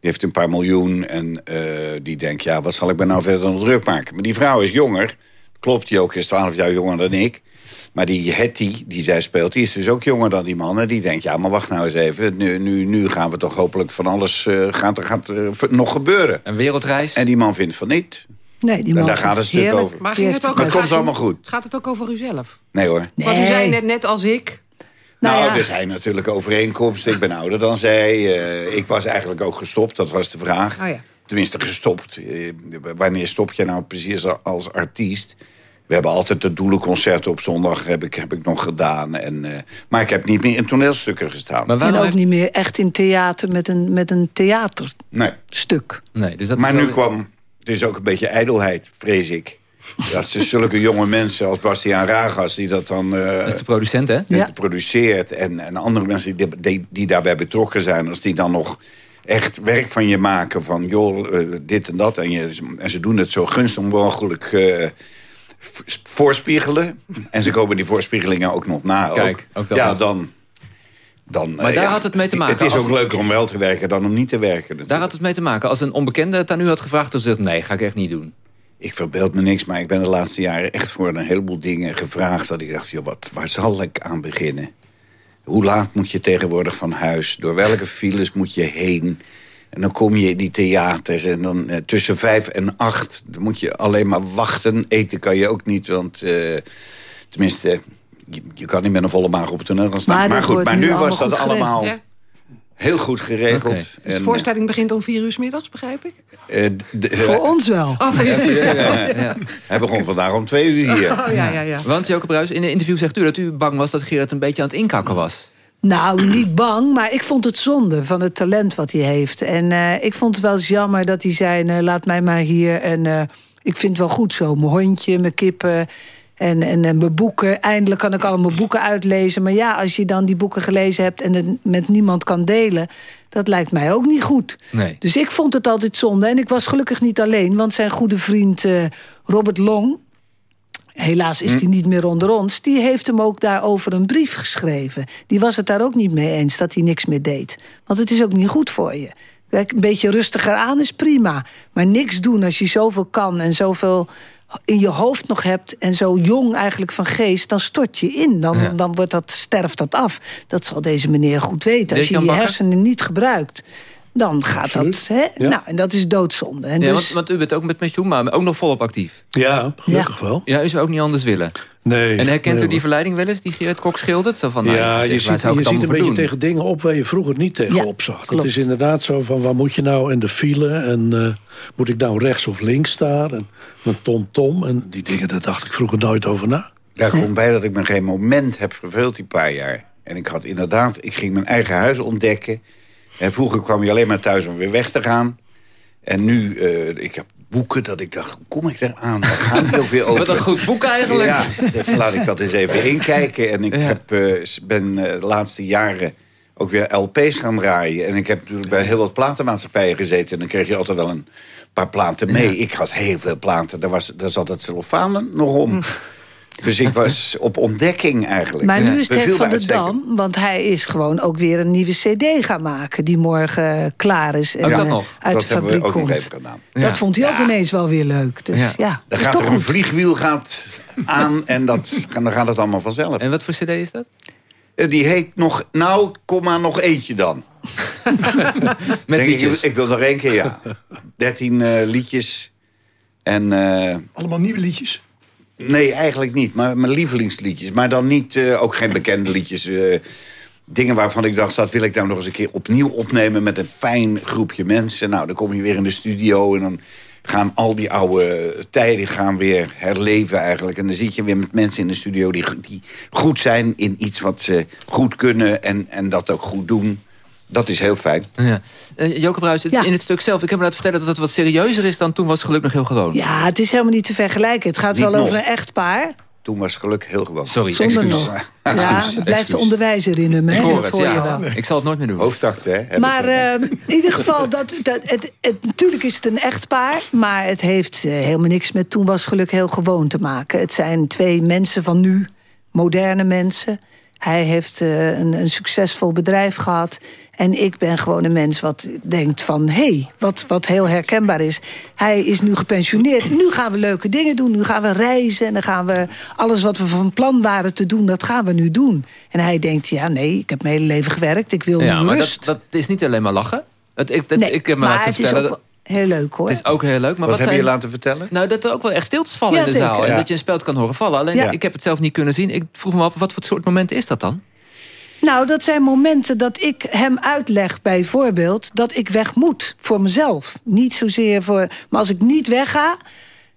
Die heeft een paar miljoen. En eh, die denkt, ja, wat zal ik me nou verder nog druk maken? Maar die vrouw is jonger. Klopt, die ook is 12 jaar jonger dan ik. Maar die Hetty, die zij speelt, die is dus ook jonger dan die man. En die denkt, ja, maar wacht nou eens even. Nu, nu, nu gaan we toch hopelijk van alles... eh, gaat er gaat, er nog gebeuren. Een wereldreis. En die man vindt van niet. Nee, die En man daar gaat het stuk over. Maar, ging het ook, Maar het komt allemaal goed. Gaat het ook over uzelf? Nee hoor. Want u zei net, net als ik... Nou, Nou ja. er zijn natuurlijk overeenkomsten. Ik ben ouder dan zij. Eh, ik was eigenlijk ook gestopt, dat was de vraag. Oh ja. Tenminste, gestopt. Eh, wanneer stop je nou precies als artiest? We hebben altijd de doelenconcerten op zondag, heb ik, heb ik nog gedaan. En, eh, maar ik heb niet meer in toneelstukken gestaan. Maar En ook heeft- niet meer echt in theater met een, met een theaterstuk. Nee. Nee, dus dat Maar wel- nu kwam... Het is ook een beetje ijdelheid, vrees ik. dat zijn zulke jonge mensen als Bastiaan Ragas... die dat dan... Uh, dat is de producent, hè? Ja. produceert. En, en andere mensen die, die, die, daarbij betrokken zijn... als die dan nog echt werk van je maken van... joh, uh, dit en dat. En, je, en ze doen het zo gunstig mogelijk... Uh, voorspiegelen. En ze komen die voorspiegelingen ook nog na. Kijk, ook, ook ja, dan... Dan, maar daar had het mee te maken. Het is ook leuker om wel te werken dan om niet te werken. Natuurlijk. Daar had het mee te maken. Als een onbekende het aan u had gevraagd... dan zegt nee, ga ik echt niet doen. Ik verbeeld me niks, maar ik ben de laatste jaren echt voor een heleboel dingen gevraagd... dat ik dacht, joh, wat, waar zal ik aan beginnen? Hoe laat moet je tegenwoordig van huis? Door welke files moet je heen? En dan kom je in die theaters en dan eh, tussen vijf en acht... dan moet je alleen maar wachten. Eten kan je ook niet, want uh, tenminste... Je, je, kan niet met een volle maag op het toneel gaan staan. Maar, maar goed, maar nu was dat allemaal... Heel goed geregeld. Okay. Dus de voorstelling begint om vier uur s middags, begrijp ik? Uh, de, Voor ons wel. Oh, ja, ja, ja, Hij begon vandaag om twee uur hier. Oh, ja, ja, ja. Want Joke Bruis, in een interview zegt u dat u bang was... dat Gerard een beetje aan het inkakken was. Nou, niet bang, maar ik vond het zonde van het talent wat hij heeft. En uh, ik vond het wel eens jammer dat hij zei... Uh, laat mij maar hier en uh, ik vind het wel goed zo. Mijn hondje, mijn kippen en, en, en mijn boeken. Eindelijk kan ik allemaal boeken uitlezen. Maar ja, als je dan die boeken gelezen hebt... en het met niemand kan delen... dat lijkt mij ook niet goed. Nee. Dus ik vond het altijd zonde. En ik was gelukkig niet alleen, want zijn goede vriend Robert Long... Helaas is hij niet meer onder ons. Die heeft hem ook daarover een brief geschreven. Die was het daar ook niet mee eens dat hij niks meer deed. Want het is ook niet goed voor je. Kijk, een beetje rustiger aan is prima. Maar niks doen als je zoveel kan en zoveel in je hoofd nog hebt... en zo jong eigenlijk van geest, dan stort je in. Dan, ja. dan wordt dat, sterft dat af. Dat zal deze meneer goed weten. Als je je hersenen niet gebruikt dan gaat Absoluut. dat. Hè? Ja. Nou, en dat is doodzonde. En ja, dus... want, want, u bent ook met pensioen, maar ook nog volop actief. Ja, gelukkig ja. wel. Ja, u zou ook niet anders willen. Nee. En herkent nee, u die verleiding wel eens, die Gerrit Kok schildert? Zo van, nou, ja, zeg, je ziet, je het ziet een beetje doen? tegen dingen op waar je vroeger niet tegen ja, opzag. Dat klopt. is inderdaad zo van, waar moet je nou in de file? En uh, moet ik nou rechts of links staan? En mijn tom-tom. En die dingen, daar dacht ik vroeger nooit over na. Daar komt bij dat ik me geen moment heb verveeld die paar jaar. En ik had inderdaad, ik ging mijn eigen huis ontdekken... En vroeger kwam je alleen maar thuis om weer weg te gaan. En nu, uh, ik heb boeken dat ik dacht, hoe kom ik daar aan? Daar gaan die ook weer over. Wat een goed boek eigenlijk. Ja, laat ik dat eens even inkijken. En ik ja. heb, uh, ben uh, de laatste jaren ook weer LP's gaan draaien. En ik heb natuurlijk bij heel wat platenmaatschappijen gezeten. En dan kreeg je altijd wel een paar platen mee. Ja. Ik had heel veel platen. Daar, was, daar zat het cellophane nog om. Dus ik was op ontdekking eigenlijk. Maar nu is het Hek van de Dam, want hij is gewoon ook weer een nieuwe cd gaan maken... die morgen klaar is en dat uh, uit dat de fabriek we ook komt. Nog even gedaan. Dat vond hij ook ja. ineens wel weer leuk. Dus ja, is gaat toch er goed. een vliegwiel gaat aan en dat, dan gaat het allemaal vanzelf. En wat voor cd is dat? Uh, die heet nog, nou, kom maar nog eentje dan. Met Denk liedjes? Ik, ik wil nog één keer, ja. 13 uh, liedjes. En, uh, Allemaal nieuwe liedjes? Nee, eigenlijk niet. Maar mijn lievelingsliedjes. Maar dan niet, uh, ook geen bekende liedjes. Uh, dingen waarvan ik dacht, dat wil ik nou nog eens een keer opnieuw opnemen... met een fijn groepje mensen. Nou, dan kom je weer in de studio en dan gaan al die oude tijden gaan weer herleven eigenlijk. En dan zit je weer met mensen in de studio die, die goed zijn in iets wat ze goed kunnen... en, en dat ook goed doen. Dat is heel fijn. Ja. Uh, Joke het, ja. in het stuk zelf, ik heb me laten vertellen dat het wat serieuzer is dan toen was geluk nog heel gewoon. Ja, het is helemaal niet te vergelijken. Het gaat niet wel nog. over een echtpaar. Toen was geluk heel gewoon. Sorry, Zonder excuus. nog. Ja, het blijft de onderwijzer in hem, hè? Ik hoor dat het, hoor ja. je wel. Nee. Ik zal het nooit meer doen. Hoofdakte, hè? Maar uh, in ieder geval, dat, dat, het, het, natuurlijk is het een echtpaar... maar het heeft uh, helemaal niks met toen was geluk heel gewoon te maken. Het zijn twee mensen van nu, moderne mensen... Hij heeft uh, een, een, succesvol bedrijf gehad. En ik ben gewoon een mens wat denkt van... hé, hey, wat, wat heel herkenbaar is. Hij is nu gepensioneerd. Nu gaan we leuke dingen doen. Nu gaan we reizen. En dan gaan we alles wat we van plan waren te doen... dat gaan we nu doen. En hij denkt, ja, nee, ik heb mijn hele leven gewerkt. Ik wil ja, nu maar rust. Dat, dat is niet alleen maar lachen. Dat, ik, dat, nee, ik heb me maar laten het is vertellen... ook heel leuk, hoor. Het is ook heel leuk. Maar wat, wat heb zijn... je laten vertellen? Nou, dat er ook wel echt stiltes vallen ja, in de zeker. zaal. En Ja. dat je een speld kan horen vallen. Alleen, Ja. ik heb het zelf niet kunnen zien. Ik vroeg me af, wat voor soort momenten is dat dan? Nou, dat zijn momenten dat ik hem uitleg, bijvoorbeeld... dat ik weg moet voor mezelf. Niet zozeer voor... Maar als ik niet wegga,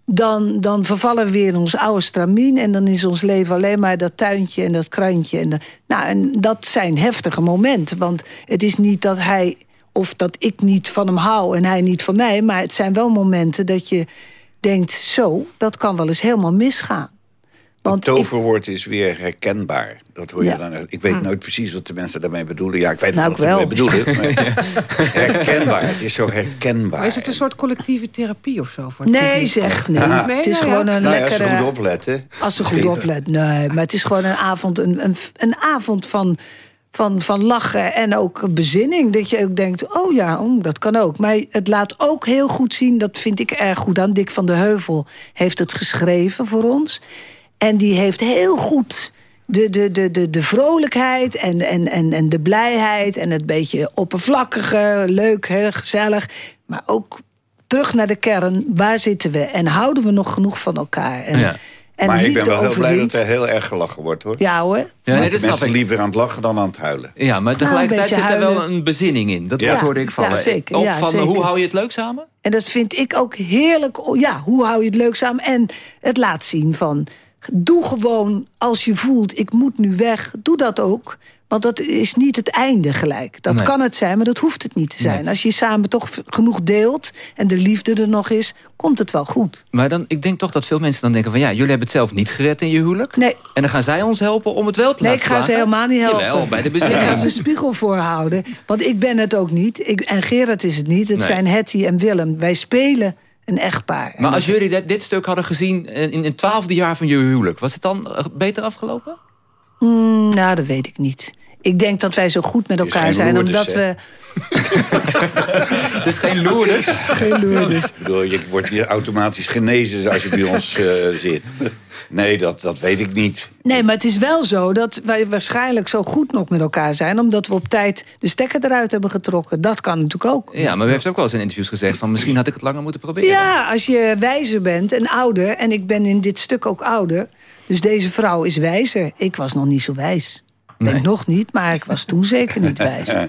dan, dan vervallen we weer in ons oude stramien... en dan is ons leven alleen maar dat tuintje en dat krantje. En, de, nou, en dat zijn heftige momenten. Want het is niet dat hij... of dat ik niet van hem hou en hij niet van mij... maar het zijn wel momenten dat je denkt, zo, dat kan wel eens helemaal misgaan. Want het toverwoord is weer herkenbaar. Dat hoor je Ja. dan. Ik weet Hm. nooit precies wat de mensen daarmee bedoelen. Ja, ik weet Nou, wel wat ze wel. bedoelen. Maar herkenbaar. Het is zo herkenbaar. Maar is het een soort collectieve therapie of zo? Voor het Nee, publiek? zeg, nee. Ah. Het is nou gewoon een Nou ja, als ze lekkere... goed opletten. Als ze goed Misschien. oplet, nee. Maar het is gewoon een avond, een, een, een avond van, van, van lachen en ook bezinning. Dat je ook denkt, oh ja, oh, dat kan ook. Maar het laat ook heel goed zien, dat vind ik erg goed aan. Dick van de Heuvel heeft het geschreven voor ons. En die heeft heel goed de, de, de, de, de vrolijkheid en, en, en, en de blijheid... en het beetje oppervlakkige, leuk, hè, gezellig. Maar ook terug naar de kern, waar zitten we? En houden we nog genoeg van elkaar? En. En maar ik ben wel heel blij dat er heel erg gelachen wordt, hoor. Ja hoor. Ja, nee, Want dat snap mensen ik. liever aan het lachen dan aan het huilen. Ja, maar tegelijkertijd Nou, een zit er wel een bezinning in. Dat Ja. hoorde ik vallen. Ja, zeker. Ook Ja, van, zeker. hoe hou je het leuk samen? En dat vind ik ook heerlijk. Ja, hoe hou je het leuk samen? En het laat zien van... doe gewoon als je voelt, ik moet nu weg. Doe dat ook. Want dat is niet het einde gelijk. Dat Nee. kan het zijn, maar dat hoeft het niet te zijn. Nee. Als je samen toch genoeg deelt en de liefde er nog is... komt het wel goed. Maar dan, ik denk toch dat veel mensen dan denken van... ja, jullie hebben het zelf niet gered in je huwelijk. Nee. En dan gaan zij ons helpen om het wel te Nee, ik laten ga ze helemaal niet helpen. Jawel, bij de Ik ga bezinning. ze een spiegel voorhouden. Want ik ben het ook niet. Ik, en Gerard is het niet. Het Nee. zijn Hetty en Willem. Wij spelen een echtpaar. Maar als jullie dit, dit stuk hadden gezien in, in het twaalfde jaar van je huwelijk... was het dan eh, beter afgelopen? Hmm, nou, dat weet ik niet. Ik denk dat wij zo goed met elkaar zijn, omdat hè? we... Het is geen Lourdes. Geen Lourdes. Ik bedoel, je wordt hier automatisch genezen als je bij ons eh, zit. Nee, dat, dat weet ik niet. Nee, maar het is wel zo dat wij waarschijnlijk zo goed nog met elkaar zijn... omdat we op tijd de stekker eruit hebben getrokken. Dat kan natuurlijk ook. Ja, maar u heeft ook wel eens in interviews gezegd... van misschien had ik het langer moeten proberen. Ja, als je wijzer bent en ouder... en ik ben in dit stuk ook ouder... dus deze vrouw is wijzer. Ik was nog niet zo wijs. Ben ik nog niet, maar ik was toen zeker niet wijs.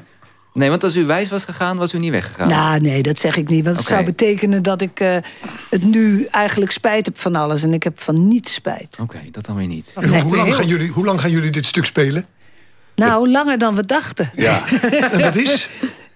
Nee, want als u wijs was gegaan, was u niet weggegaan. Nou, nee, dat zeg ik niet. Want het zou betekenen dat ik eh, het nu eigenlijk spijt heb van alles. En ik heb van niets spijt. Oké, dat dan weer niet. Hoe, lang gaan jullie, hoe lang gaan jullie dit stuk spelen? Nou, langer dan we dachten. Ja. En dat is?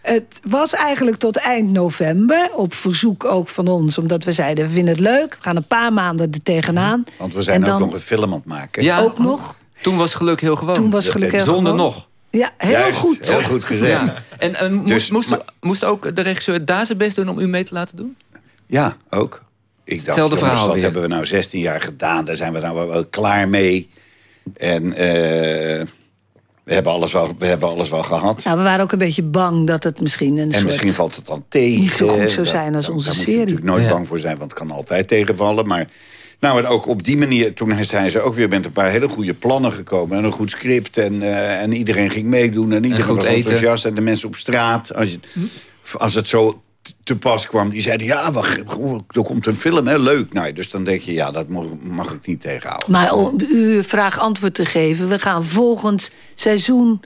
Het was eigenlijk tot eind november. Op verzoek ook van ons. Omdat we zeiden, we vinden het leuk. We gaan een paar maanden er tegenaan. Want we zijn En ook nog een film aan het maken. Ja, Ook nog. Toen was geluk heel gewoon. Toen was geluk heel Zonder gewoon. nog. Ja, heel Juist, goed. Heel goed gezegd. Ja. Ja, En, en moest, Dus, moest, maar- moest ook de regisseur daar zijn best doen om u mee te laten doen? ook. Ik dacht, Hetzelfde jongens, verhaal dat weer. hebben we nou 16 jaar gedaan. Daar zijn we nou wel, wel klaar mee. En eh, we, hebben alles wel, we hebben alles wel gehad. Nou, we waren ook een beetje bang dat het misschien een En soort... misschien valt het dan tegen. niet zo goed zou zijn als onze daar moet serie. je natuurlijk nooit Ja. bang voor zijn, want het kan altijd tegenvallen. Maar nou, en ook op die manier, toen zijn ze ook weer met een paar hele goede plannen gekomen. En een goed script. En, eh, en iedereen ging meedoen. En iedereen goed was eten. enthousiast. En de mensen op straat. Als, je, als het zo te pas kwam, die zeiden... ja, wacht, er komt een film, hè, leuk. Nou, dus dan denk je, ja, dat mag, mag ik niet tegenhouden. Maar om uw vraag antwoord te geven... we gaan volgend seizoen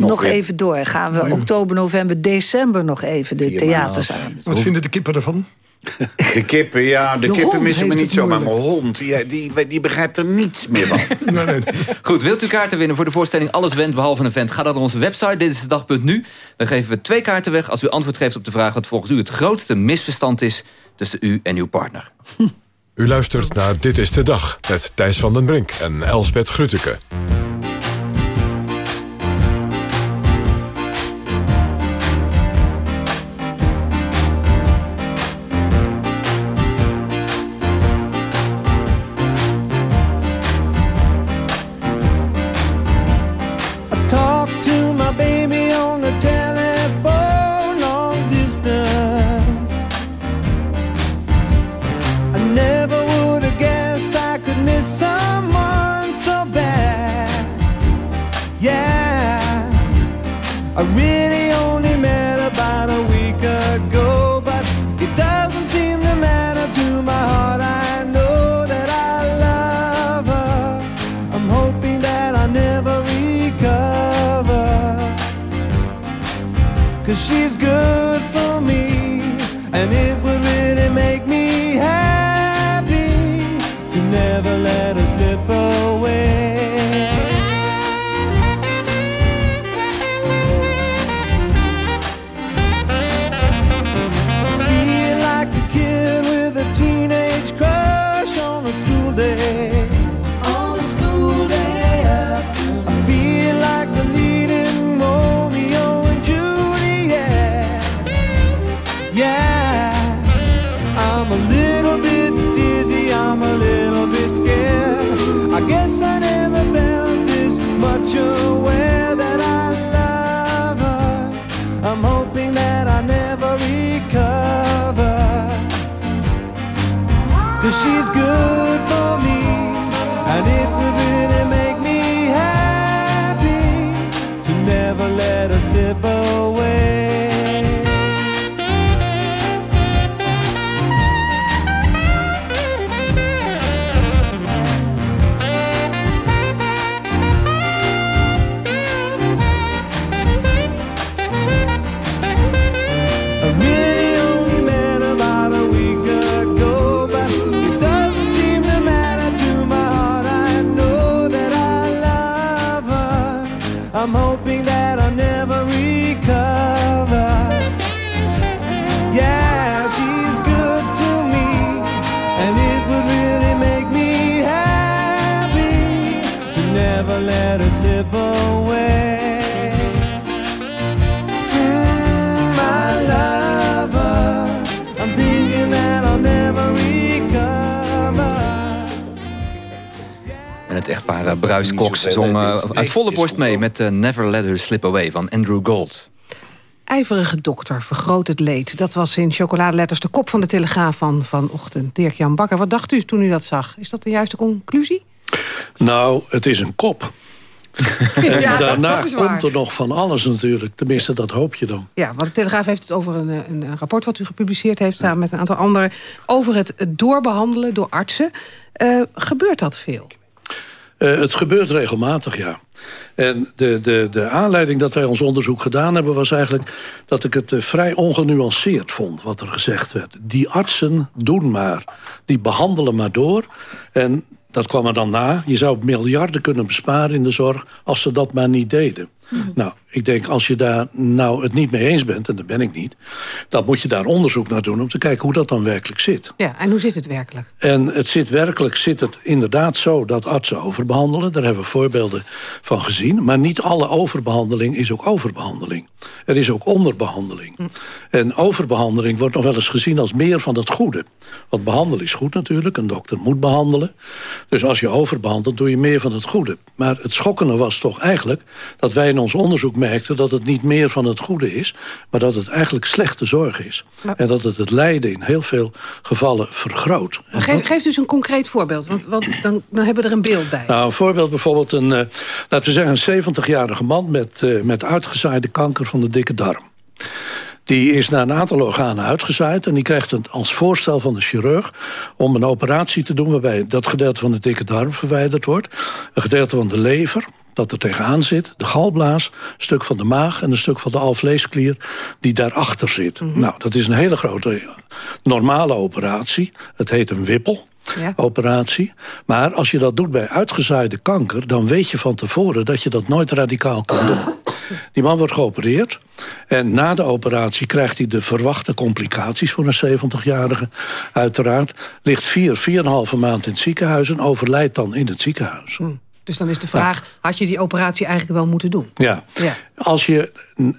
nog, Nog even door. Gaan we oktober, november, december nog even de theaters aan. Wat vinden de kippen ervan? De kippen, ja, de, De kippen missen me niet zo. Maar mijn hond, die, die, die begrijpt er niets meer van. Nee, nee. Goed, wilt u kaarten winnen voor de voorstelling Alles Went Behalve een Vent? Ga dan naar onze website, dit is de dag.nu. Dan geven we twee kaarten weg als u antwoord geeft op de vraag... wat volgens u het grootste misverstand is tussen u en uw partner. U luistert naar Dit is de Dag met Thijs van den Brink en Elsbeth Grutteke. Cox zong eh, uit volle borst mee... met eh, Never Let Her Slip Away van Andrew Gold. Ijverige dokter vergroot het leed. Dat was in chocoladeletters de kop van de Telegraaf van vanochtend. Dirk-Jan Bakker, wat dacht u toen u dat zag? Is dat de juiste conclusie? Nou, het is een kop. Ja, en daarna dat is waar. komt er nog van alles natuurlijk. Tenminste, dat hoop je dan. Ja, want de Telegraaf heeft het over een, eh, een rapport... wat u gepubliceerd heeft samen met een aantal anderen... over het doorbehandelen door artsen. Eh, gebeurt dat veel? Eh, het gebeurt regelmatig, ja. En de, de, de aanleiding dat wij ons onderzoek gedaan hebben... was eigenlijk dat ik het eh, vrij ongenuanceerd vond wat er gezegd werd. Die artsen doen maar. Die behandelen maar door. En dat kwam er dan na. Je zou miljarden kunnen besparen in de zorg... als ze dat maar niet deden. Nou, ik denk als je daar nou het niet mee eens bent... en dat ben ik niet... dan moet je daar onderzoek naar doen... om te kijken hoe dat dan werkelijk zit. Ja, en hoe zit het werkelijk? En het zit werkelijk zit het inderdaad zo dat artsen overbehandelen. Daar hebben we voorbeelden van gezien. Maar niet alle overbehandeling is ook overbehandeling. Er is ook onderbehandeling. En overbehandeling wordt nog wel eens gezien als meer van het goede. Want behandelen is goed natuurlijk. Een dokter moet behandelen. Dus als je overbehandelt, doe je meer van het goede. Maar het schokkende was toch eigenlijk dat wij in ons onderzoek merkten... dat het niet meer van het goede is, maar dat het eigenlijk slechte zorg is. En dat het het lijden in heel veel gevallen vergroot. Geef, geef dus een concreet voorbeeld, want, want dan, dan hebben we er een beeld bij. nou, een voorbeeld bijvoorbeeld een, eh, laten we zeggen, een 70-jarige man met, eh, met uitgezaaide kanker van de dikke darm. Die is naar een aantal organen uitgezaaid en die krijgt het als voorstel van de chirurg om een operatie te doen waarbij dat gedeelte van de dikke darm verwijderd wordt, een gedeelte van de lever dat er tegenaan zit, de galblaas, een stuk van de maag en een stuk van de alvleesklier die daarachter zit. Nou, dat is een hele grote eh, normale operatie. Het heet een wippel operatie. Maar als je dat doet bij uitgezaaide kanker... dan weet je van tevoren dat je dat nooit radicaal kan doen. Die man wordt geopereerd. En na de operatie krijgt hij de verwachte complicaties... voor een 70-jarige uiteraard. Ligt vier, vier en een halve maand in het ziekenhuis... en overlijdt dan in het ziekenhuis. Dus dan is de vraag, had je die operatie eigenlijk wel moeten doen? Ja. Ja. Als je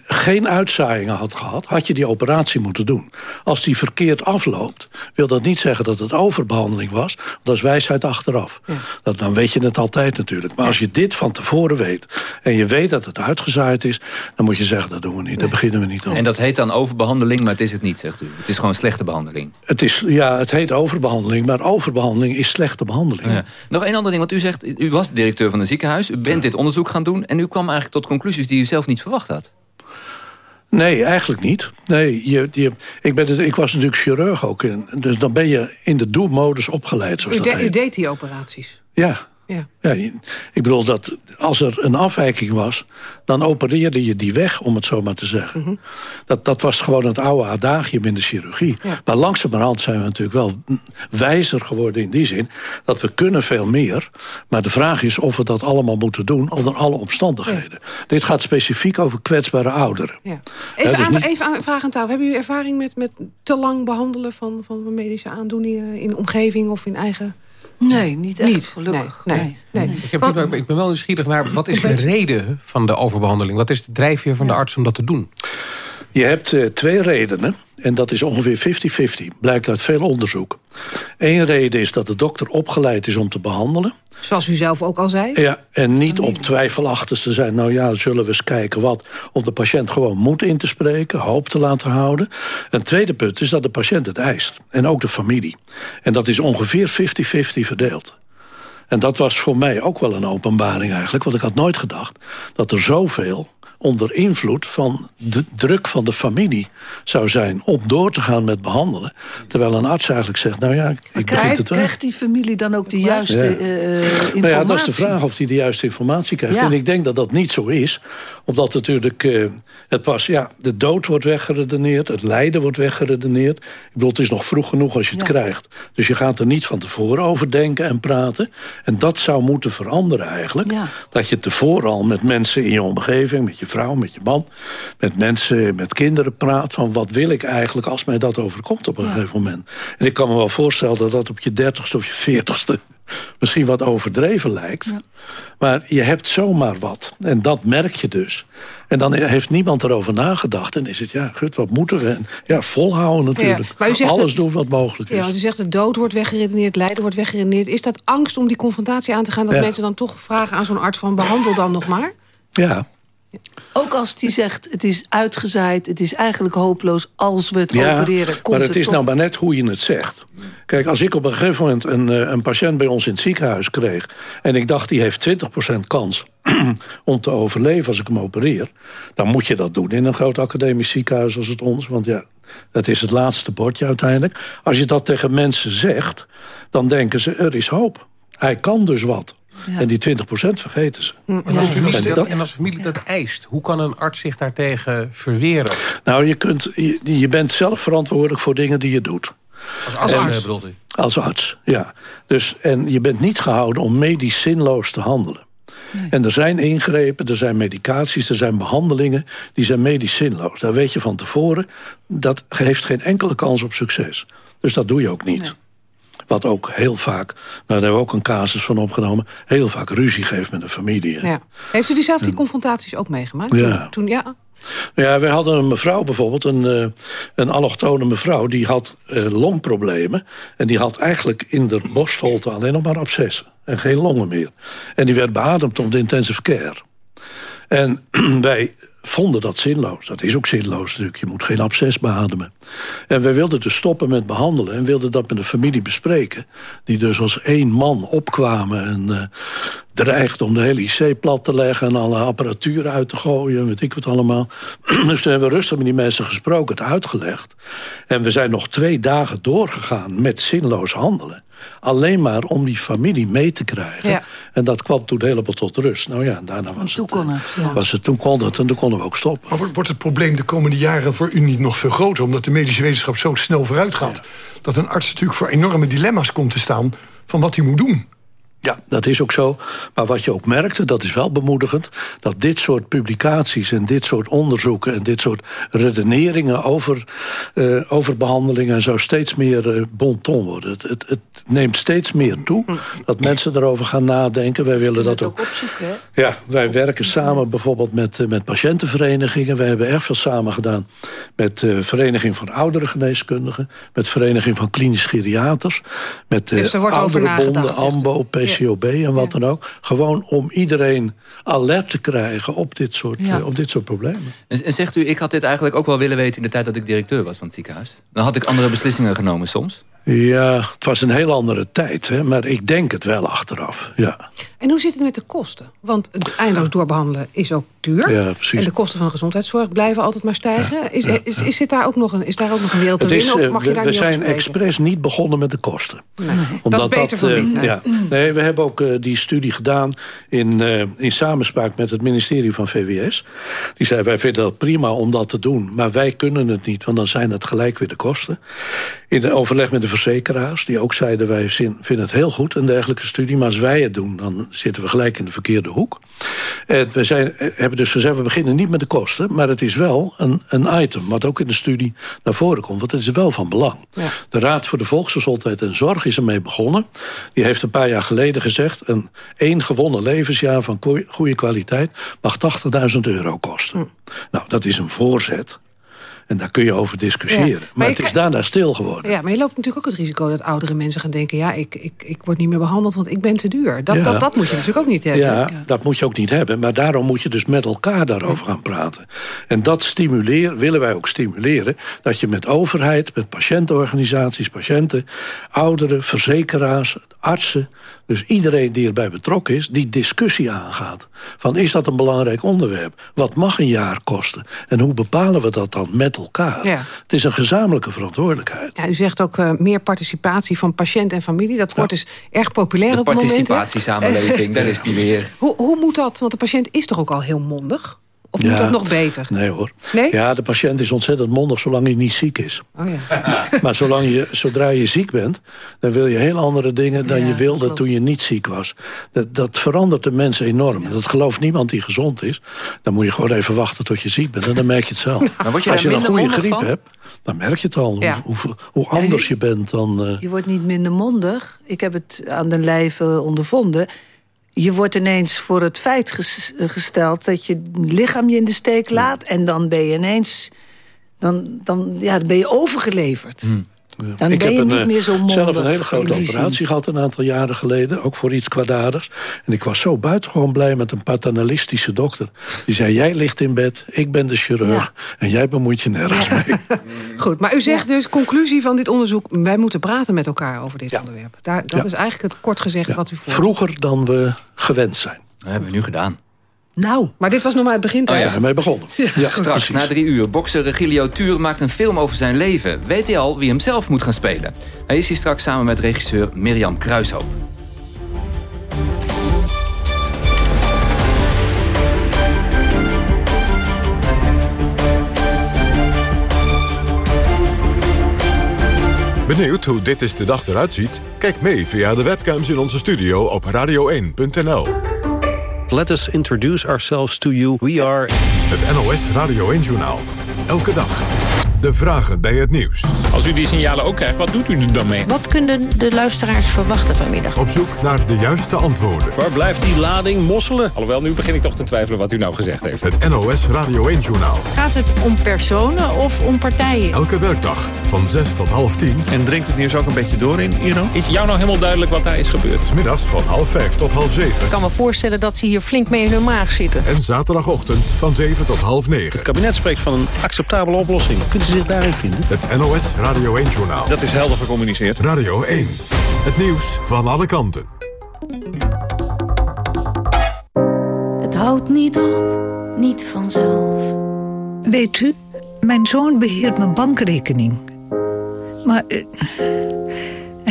geen uitzaaiingen had gehad, had je die operatie moeten doen. Als die verkeerd afloopt, wil dat niet zeggen dat het overbehandeling was. Want dat is wijsheid achteraf. Dat, dan weet je het altijd natuurlijk. Maar als je dit van tevoren weet en je weet dat het uitgezaaid is... dan moet je zeggen, dat doen we niet, daar beginnen we niet aan. En dat heet dan overbehandeling, maar het is het niet, zegt u. Het is gewoon slechte behandeling. Het, is, ja, het heet overbehandeling, maar overbehandeling is slechte behandeling. Ja. Nog één ander ding, want u zegt, u was directeur van een ziekenhuis... u bent dit onderzoek gaan doen en u kwam eigenlijk tot conclusies... die u zelf niet verwacht had. Nee, eigenlijk niet. Nee, je, je, ik, ben, ik was natuurlijk chirurg ook. In, dus dan ben je in de doelmodus opgeleid, zoals U, dat de- u deed die operaties. Ja. Ja. Ja, ik bedoel, dat als er een afwijking was... dan opereerde je die weg, om het zo maar te zeggen. Mhm. dat, dat was gewoon het oude adagium in de chirurgie. Maar langzamerhand zijn we natuurlijk wel wijzer geworden in die zin... dat we kunnen veel meer. Maar de vraag is of we dat allemaal moeten doen... onder alle omstandigheden. Dit gaat specifiek over kwetsbare ouderen. Ja. Ja, Even, dus aan, niet- even aan, vraag aan tafel. Hebben jullie ervaring met, met te lang behandelen van, van medische aandoeningen... in omgeving of in eigen... Nee, niet echt, gelukkig. Nee, nee, nee. Ik, heb, niet- ik ben wel nieuwsgierig naar wat is de reden van de overbehandeling? Wat is de drijfveer van de arts om dat te doen? Je hebt eh, twee redenen. En dat is ongeveer 50-50. Blijkt uit veel onderzoek. Eén reden is dat de dokter opgeleid is om te behandelen. Zoals u zelf ook al zei. Ja, en niet om twijfelachtig te zijn. Nou ja, zullen we eens kijken wat. Om de patiënt gewoon moed in te spreken. Hoop te laten houden. Een tweede punt is dat de patiënt het eist. En ook de familie. En dat is ongeveer 50-50 verdeeld. En dat was voor mij ook wel een openbaring eigenlijk. Want ik had nooit gedacht dat er zoveel onder invloed van de druk van de familie zou zijn... om door te gaan met behandelen. Terwijl een arts eigenlijk zegt, nou ja, ik begin Krijgt, het wel. krijgt die familie dan ook de juiste Ja. eh, informatie? Nou ja, dat is de vraag of hij de juiste informatie krijgt. Ja. En ik denk dat dat niet zo is. Omdat natuurlijk eh, het was, ja, de dood wordt weggeredeneerd. Het lijden wordt weggeredeneerd. Ik bedoel, het is nog vroeg genoeg als je het Ja. krijgt. Dus je gaat er niet van tevoren over denken en praten. En dat zou moeten veranderen eigenlijk. Dat je tevoren al met mensen in je omgeving... met je vrouw, met je man, met mensen, met kinderen praat... van wat wil ik eigenlijk als mij dat overkomt op een gegeven moment. En ik kan me wel voorstellen dat dat op je dertigste of je veertigste misschien wat overdreven lijkt. Maar je hebt zomaar wat. En dat merk je dus. En dan heeft niemand erover nagedacht. En is het, ja, gut, wat moeten we? En ja, volhouden natuurlijk. Ja, maar u zegt Alles doen wat mogelijk is. Ja, want u zegt de dood wordt weggeredeneerd, lijden wordt weggeredeneerd. Is dat angst om die confrontatie aan te gaan... dat mensen dan toch vragen aan zo'n arts van behandel dan nog maar? Ja, Ook als die zegt, het is uitgezaaid, het is eigenlijk hopeloos... als we het ja opereren, komt maar het het is nou maar net hoe je het zegt. Kijk, als ik op een gegeven moment een, eh, een patiënt bij ons in het ziekenhuis kreeg... en ik dacht, die heeft 20% kans om te overleven als ik hem opereer... dan moet je dat doen in een groot academisch ziekenhuis als het ons. Want ja, dat is het laatste bordje uiteindelijk. Als je dat tegen mensen zegt, dan denken ze, er is hoop. Hij kan dus wat. En die 20% vergeten ze. En als, de familie En dat, dat- en als de familie dat eist, hoe kan een arts zich daartegen verweren? Nou, je, kunt, je, je bent zelf verantwoordelijk voor dingen die je doet. Als arts, En- bedoelt u? Als arts, ja. Dus, en je bent niet gehouden om medisch zinloos te handelen. En er zijn ingrepen, er zijn medicaties, er zijn behandelingen... die zijn medisch zinloos. Daar weet je van tevoren, dat heeft geen enkele kans op succes. Dus dat doe je ook niet. Wat ook heel vaak, nou, daar hebben we ook een casus van opgenomen... heel vaak ruzie geeft met de familie. Ja. Heeft u die zelf die confrontaties ook meegemaakt? Ja. Toen, ja. Nou ja, wij hadden een mevrouw bijvoorbeeld, een, eh, een allochtone mevrouw... die had eh, longproblemen. En die had eigenlijk in de borstholte alleen nog maar abscessen. En geen longen meer. En die werd beademd op de intensive care. En wij vonden dat zinloos. Dat is ook zinloos natuurlijk. Je moet geen absces beademen. En wij wilden dus stoppen met behandelen... en wilden dat met de familie bespreken. Die dus als één man opkwamen en eh dreigden om de hele IC plat te leggen... en alle apparatuur uit te gooien, en weet ik wat allemaal. dus toen hebben we rustig met die mensen gesproken, het uitgelegd. En we zijn nog twee dagen doorgegaan met zinloos handelen. Alleen maar om die familie mee te krijgen. Ja. En dat kwam toen helemaal tot rust. Nou ja, en daarna was Toen het, kon het, ja. was het, toen kon het en toen konden we ook stoppen. Maar wordt- wordt het probleem de komende jaren voor u niet nog veel groter... omdat de medische wetenschap zo snel vooruit gaat... dat een arts natuurlijk voor enorme dilemma's komt te staan... van wat hij moet doen? Ja, dat is ook zo. Maar wat je ook merkte, dat is wel bemoedigend... dat dit soort publicaties en dit soort onderzoeken... en dit soort redeneringen over, eh, over behandelingen... en zo steeds meer eh, bon ton worden. Het, het, het neemt steeds meer toe dat mensen erover gaan nadenken. Wij willen dat ook... opzoeken, hè? Ja, wij werken samen bijvoorbeeld met, eh, met patiëntenverenigingen. Wij hebben erg veel samen gedaan met de Vereniging van Ouderengeneeskundigen... met Vereniging van Klinisch Geriaters... met Dus er wordt over Ouderenbonden, nagedacht, zegt u. PCOB en wat dan ook. Gewoon om iedereen alert te krijgen op dit soort, Ja. eh, op dit soort problemen. En, en zegt u, ik had dit eigenlijk ook wel willen weten... in de tijd dat ik directeur was van het ziekenhuis. Dan had ik andere beslissingen genomen soms. Ja, het was een heel andere tijd, hè, maar ik denk het wel achteraf. Ja. En hoe zit het met de kosten? Want het eindeloos doorbehandelen is ook duur. Ja, precies. En de kosten van de gezondheidszorg blijven altijd maar stijgen. Is, is, is, zit daar ook nog een, is daar ook nog een wereld te winnen? Of eh, mag je we daar we niet zijn expres niet begonnen met de kosten. dat is beter eh, niet, hè? ja. Nee, we hebben ook eh, die studie gedaan in, eh, in samenspraak met het ministerie van VWS. Die zei, wij vinden dat prima om dat te doen, maar wij kunnen het niet, want dan zijn het gelijk weer de kosten. In overleg met de verzekeraars, die ook zeiden, wij vinden het heel goed, een dergelijke studie, maar als wij het doen, dan zitten we gelijk in de verkeerde hoek. En we zijn, eh, hebben dus gezegd, we beginnen niet met de kosten, maar het is wel een, een item, wat ook in de studie naar voren komt, want het is wel van belang. De Raad voor de Volksgezondheid en Zorg is ermee begonnen. Die heeft een paar jaar geleden gezegd... een één gewonnen levensjaar van goe- goede kwaliteit... mag 80.000 euro kosten. Nou, dat is een voorzet. En daar kun je over discussiëren. Ja. Maar, het is daarna stil geworden. Ja, maar je loopt natuurlijk ook het risico dat oudere mensen gaan denken... ja, ik, ik, ik word niet meer behandeld, want ik ben te duur. Dat, Ja. dat, dat moet je natuurlijk ook niet hebben. Ja, dat moet je ook niet hebben. Maar daarom moet je dus met elkaar daarover gaan praten. En dat stimuleren, willen wij ook stimuleren... dat je met overheid, met patiëntenorganisaties, patiënten... ouderen, verzekeraars, artsen... Dus iedereen die erbij betrokken is, die discussie aangaat. Van is dat een belangrijk onderwerp? Wat mag een jaar kosten? En hoe bepalen we dat dan met elkaar? Ja. Het is een gezamenlijke verantwoordelijkheid. Ja, u zegt ook uh, meer participatie van patiënt en familie. Dat wordt dus erg populair de op het moment. participatiesamenleving, daar is die weer. Hoe, hoe moet dat? Want de patiënt is toch ook al heel mondig? Of moet dat nog beter? Nee hoor. Nee? Ja, de patiënt is ontzettend mondig zolang hij niet ziek is. Oh, ja. maar zolang je, zodra je ziek bent... dan wil je heel andere dingen dan Ja, je wilde toen je niet ziek was. Dat, dat verandert de mensen enorm. Dat gelooft niemand die gezond is. Dan moet je gewoon even wachten tot je ziek bent. En dan merk je het zelf. Word je Als je een goede griep van? hebt, dan merk je het al. Ja. Hoe, hoe, hoe anders je bent dan... eh, Je wordt niet minder mondig. Ik heb het aan de lijve ondervonden. Je wordt ineens voor het feit ges- gesteld... dat je lichaam je in de steek laat... en dan ben je ineens... dan, dan, ja, dan ben je overgeleverd. Dan ik ben je heb niet een, eh, meer zo mondig. zelf een hele grote operatie zin. gehad een aantal jaren geleden. Ook voor iets kwaadaardigs. En ik was zo buitengewoon blij met een paternalistische dokter. Die zei, jij ligt in bed, ik ben de chirurg. En jij bemoeit je nergens mee. Goed, maar u zegt dus, conclusie van dit onderzoek... wij moeten praten met elkaar over dit onderwerp. Daar, dat Ja. is eigenlijk het kort gezegd wat u voor. Vroeger dan we gewend zijn. Dat hebben we nu gedaan. Nou, maar dit was nog maar het begin. Oh ja. thuis. Zijn wij begonnen. Ja, Straks, precies. na drie uur, bokser Regilio Tuur maakt een film over zijn leven. Weet hij al wie hem zelf moet gaan spelen? Hij is hier straks samen met regisseur Mirjam Kruishoop. Benieuwd hoe dit is de dag eruit ziet? Kijk mee via de webcams in onze studio op radio1.nl. Let us introduce ourselves to you. We are... Het NOS Radio 1-journaal. Elke dag. De vragen bij het nieuws. Als u die signalen ook krijgt, wat doet u er dan mee? Wat kunnen de luisteraars verwachten vanmiddag? Op zoek naar de juiste antwoorden. Waar blijft die lading mosselen? Alhoewel, nu begin ik toch te twijfelen wat u nou gezegd heeft. Het NOS Radio 1-journaal. Gaat het om personen of om partijen? Elke werkdag van 6 tot half 10. En drinkt het nieuws ook een beetje door in Iro? Is jou nou helemaal duidelijk wat daar is gebeurd? Smiddags van half 5 tot half 7. Ik kan me voorstellen dat ze hier flink mee in hun maag zitten. En zaterdagochtend van 7 tot half 9. Het kabinet spreekt van een acceptabele oplossing. Kunt u zich daarin vinden? Het NOS Radio 1-journaal. Dat is helder gecommuniceerd. Radio 1. Het nieuws van alle kanten. Het houdt niet op, niet vanzelf. Weet u, mijn zoon beheert mijn bankrekening. Maar eh,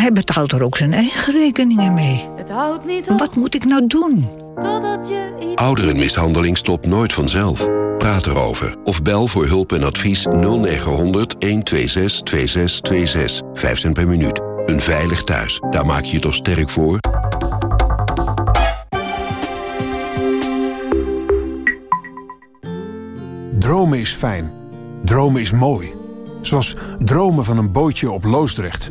hij betaalt er ook zijn eigen rekeningen mee. Het houdt niet op, Wat moet ik nou doen? totdat je iets... Ouderenmishandeling stopt nooit vanzelf. Praat erover of bel voor hulp en advies 0900 126 2626. 5 cent per minuut. Een veilig thuis. Daar maak je je toch sterk voor? Dromen is fijn. Dromen is mooi. Zoals dromen van een bootje op Loosdrecht.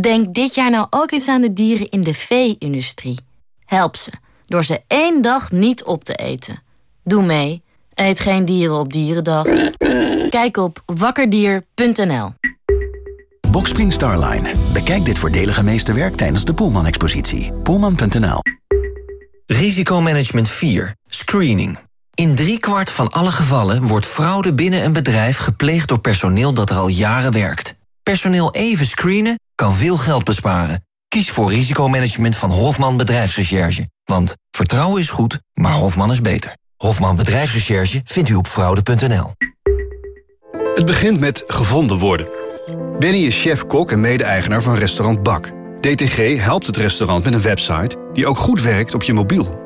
Denk dit jaar nou ook eens aan de dieren in de vee-industrie. Help ze, door ze één dag niet op te eten. Doe mee. Eet geen dieren op Dierendag. Kijk op wakkerdier.nl Boxspring Starline. Bekijk dit voordelige meesterwerk tijdens de Poelman-expositie. Poelman.nl Risicomanagement 4. Screening. In driekwart van alle gevallen wordt fraude binnen een bedrijf gepleegd door personeel dat er al jaren werkt. Personeel even screenen kan veel geld besparen. Kies voor risicomanagement van Hofman Bedrijfsrecherche. Want vertrouwen is goed, maar Hofman is beter. Hofman Bedrijfsrecherche vindt u op fraude.nl. Het begint met gevonden worden. Benny is chef-kok en mede-eigenaar van restaurant Bak. DTG helpt het restaurant met een website die ook goed werkt op je mobiel.